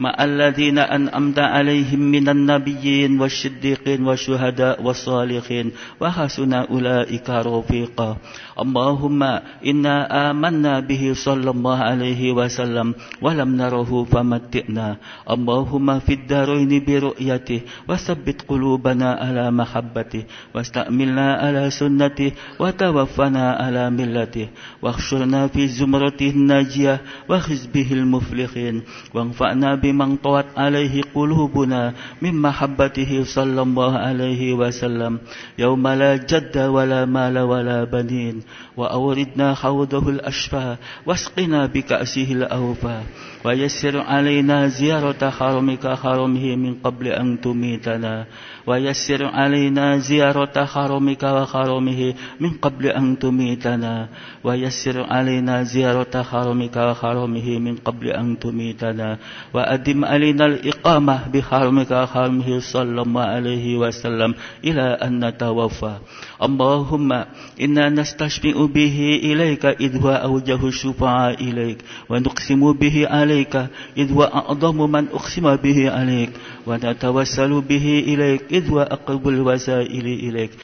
مع الذين أنعمت عليهم من النبيين والصديقين والشهداء والصالحين. وحسن أولئك رفيقا. اللهم إنا آمنا به صلى الله عليه وسلم ولم نره فمتئنا. اللهم في الدارين برؤيته وثبت قلوبنا على محبته واستأملنا على سنته وتوفنا على ملته. واخشرنا في زمرته الناجية وخزبه المفلحين. وانفعنا بمن طوت عليه قلوبنا من محبته صلى الله عليه وسلم. يوم لا جد ولا مال ولا بنين. وأوردنا حوضه الأشفى واسقنا بكأسه الأوفى ويسر علينا زيارة حرمك حرمه من قبل أن تميتنا ويسر علينا زيارة حرمك وحرمه من قبل أن تميتنا ويسر علينا زيارة حرمك وحرمه من قبل أن تميتنا وأدم علينا الإقامة بحرمك وحرمه صلى الله عليه وسلم إلى أن نتوفى. اللهم إنا نستشفئ به إليك إذ هو أوجه الشفعاء إليك ونقسم به عليك إذ هو أعظم من أقسم به عليك ونتوسل به إليك إذ هو أقرب الوسائل إليك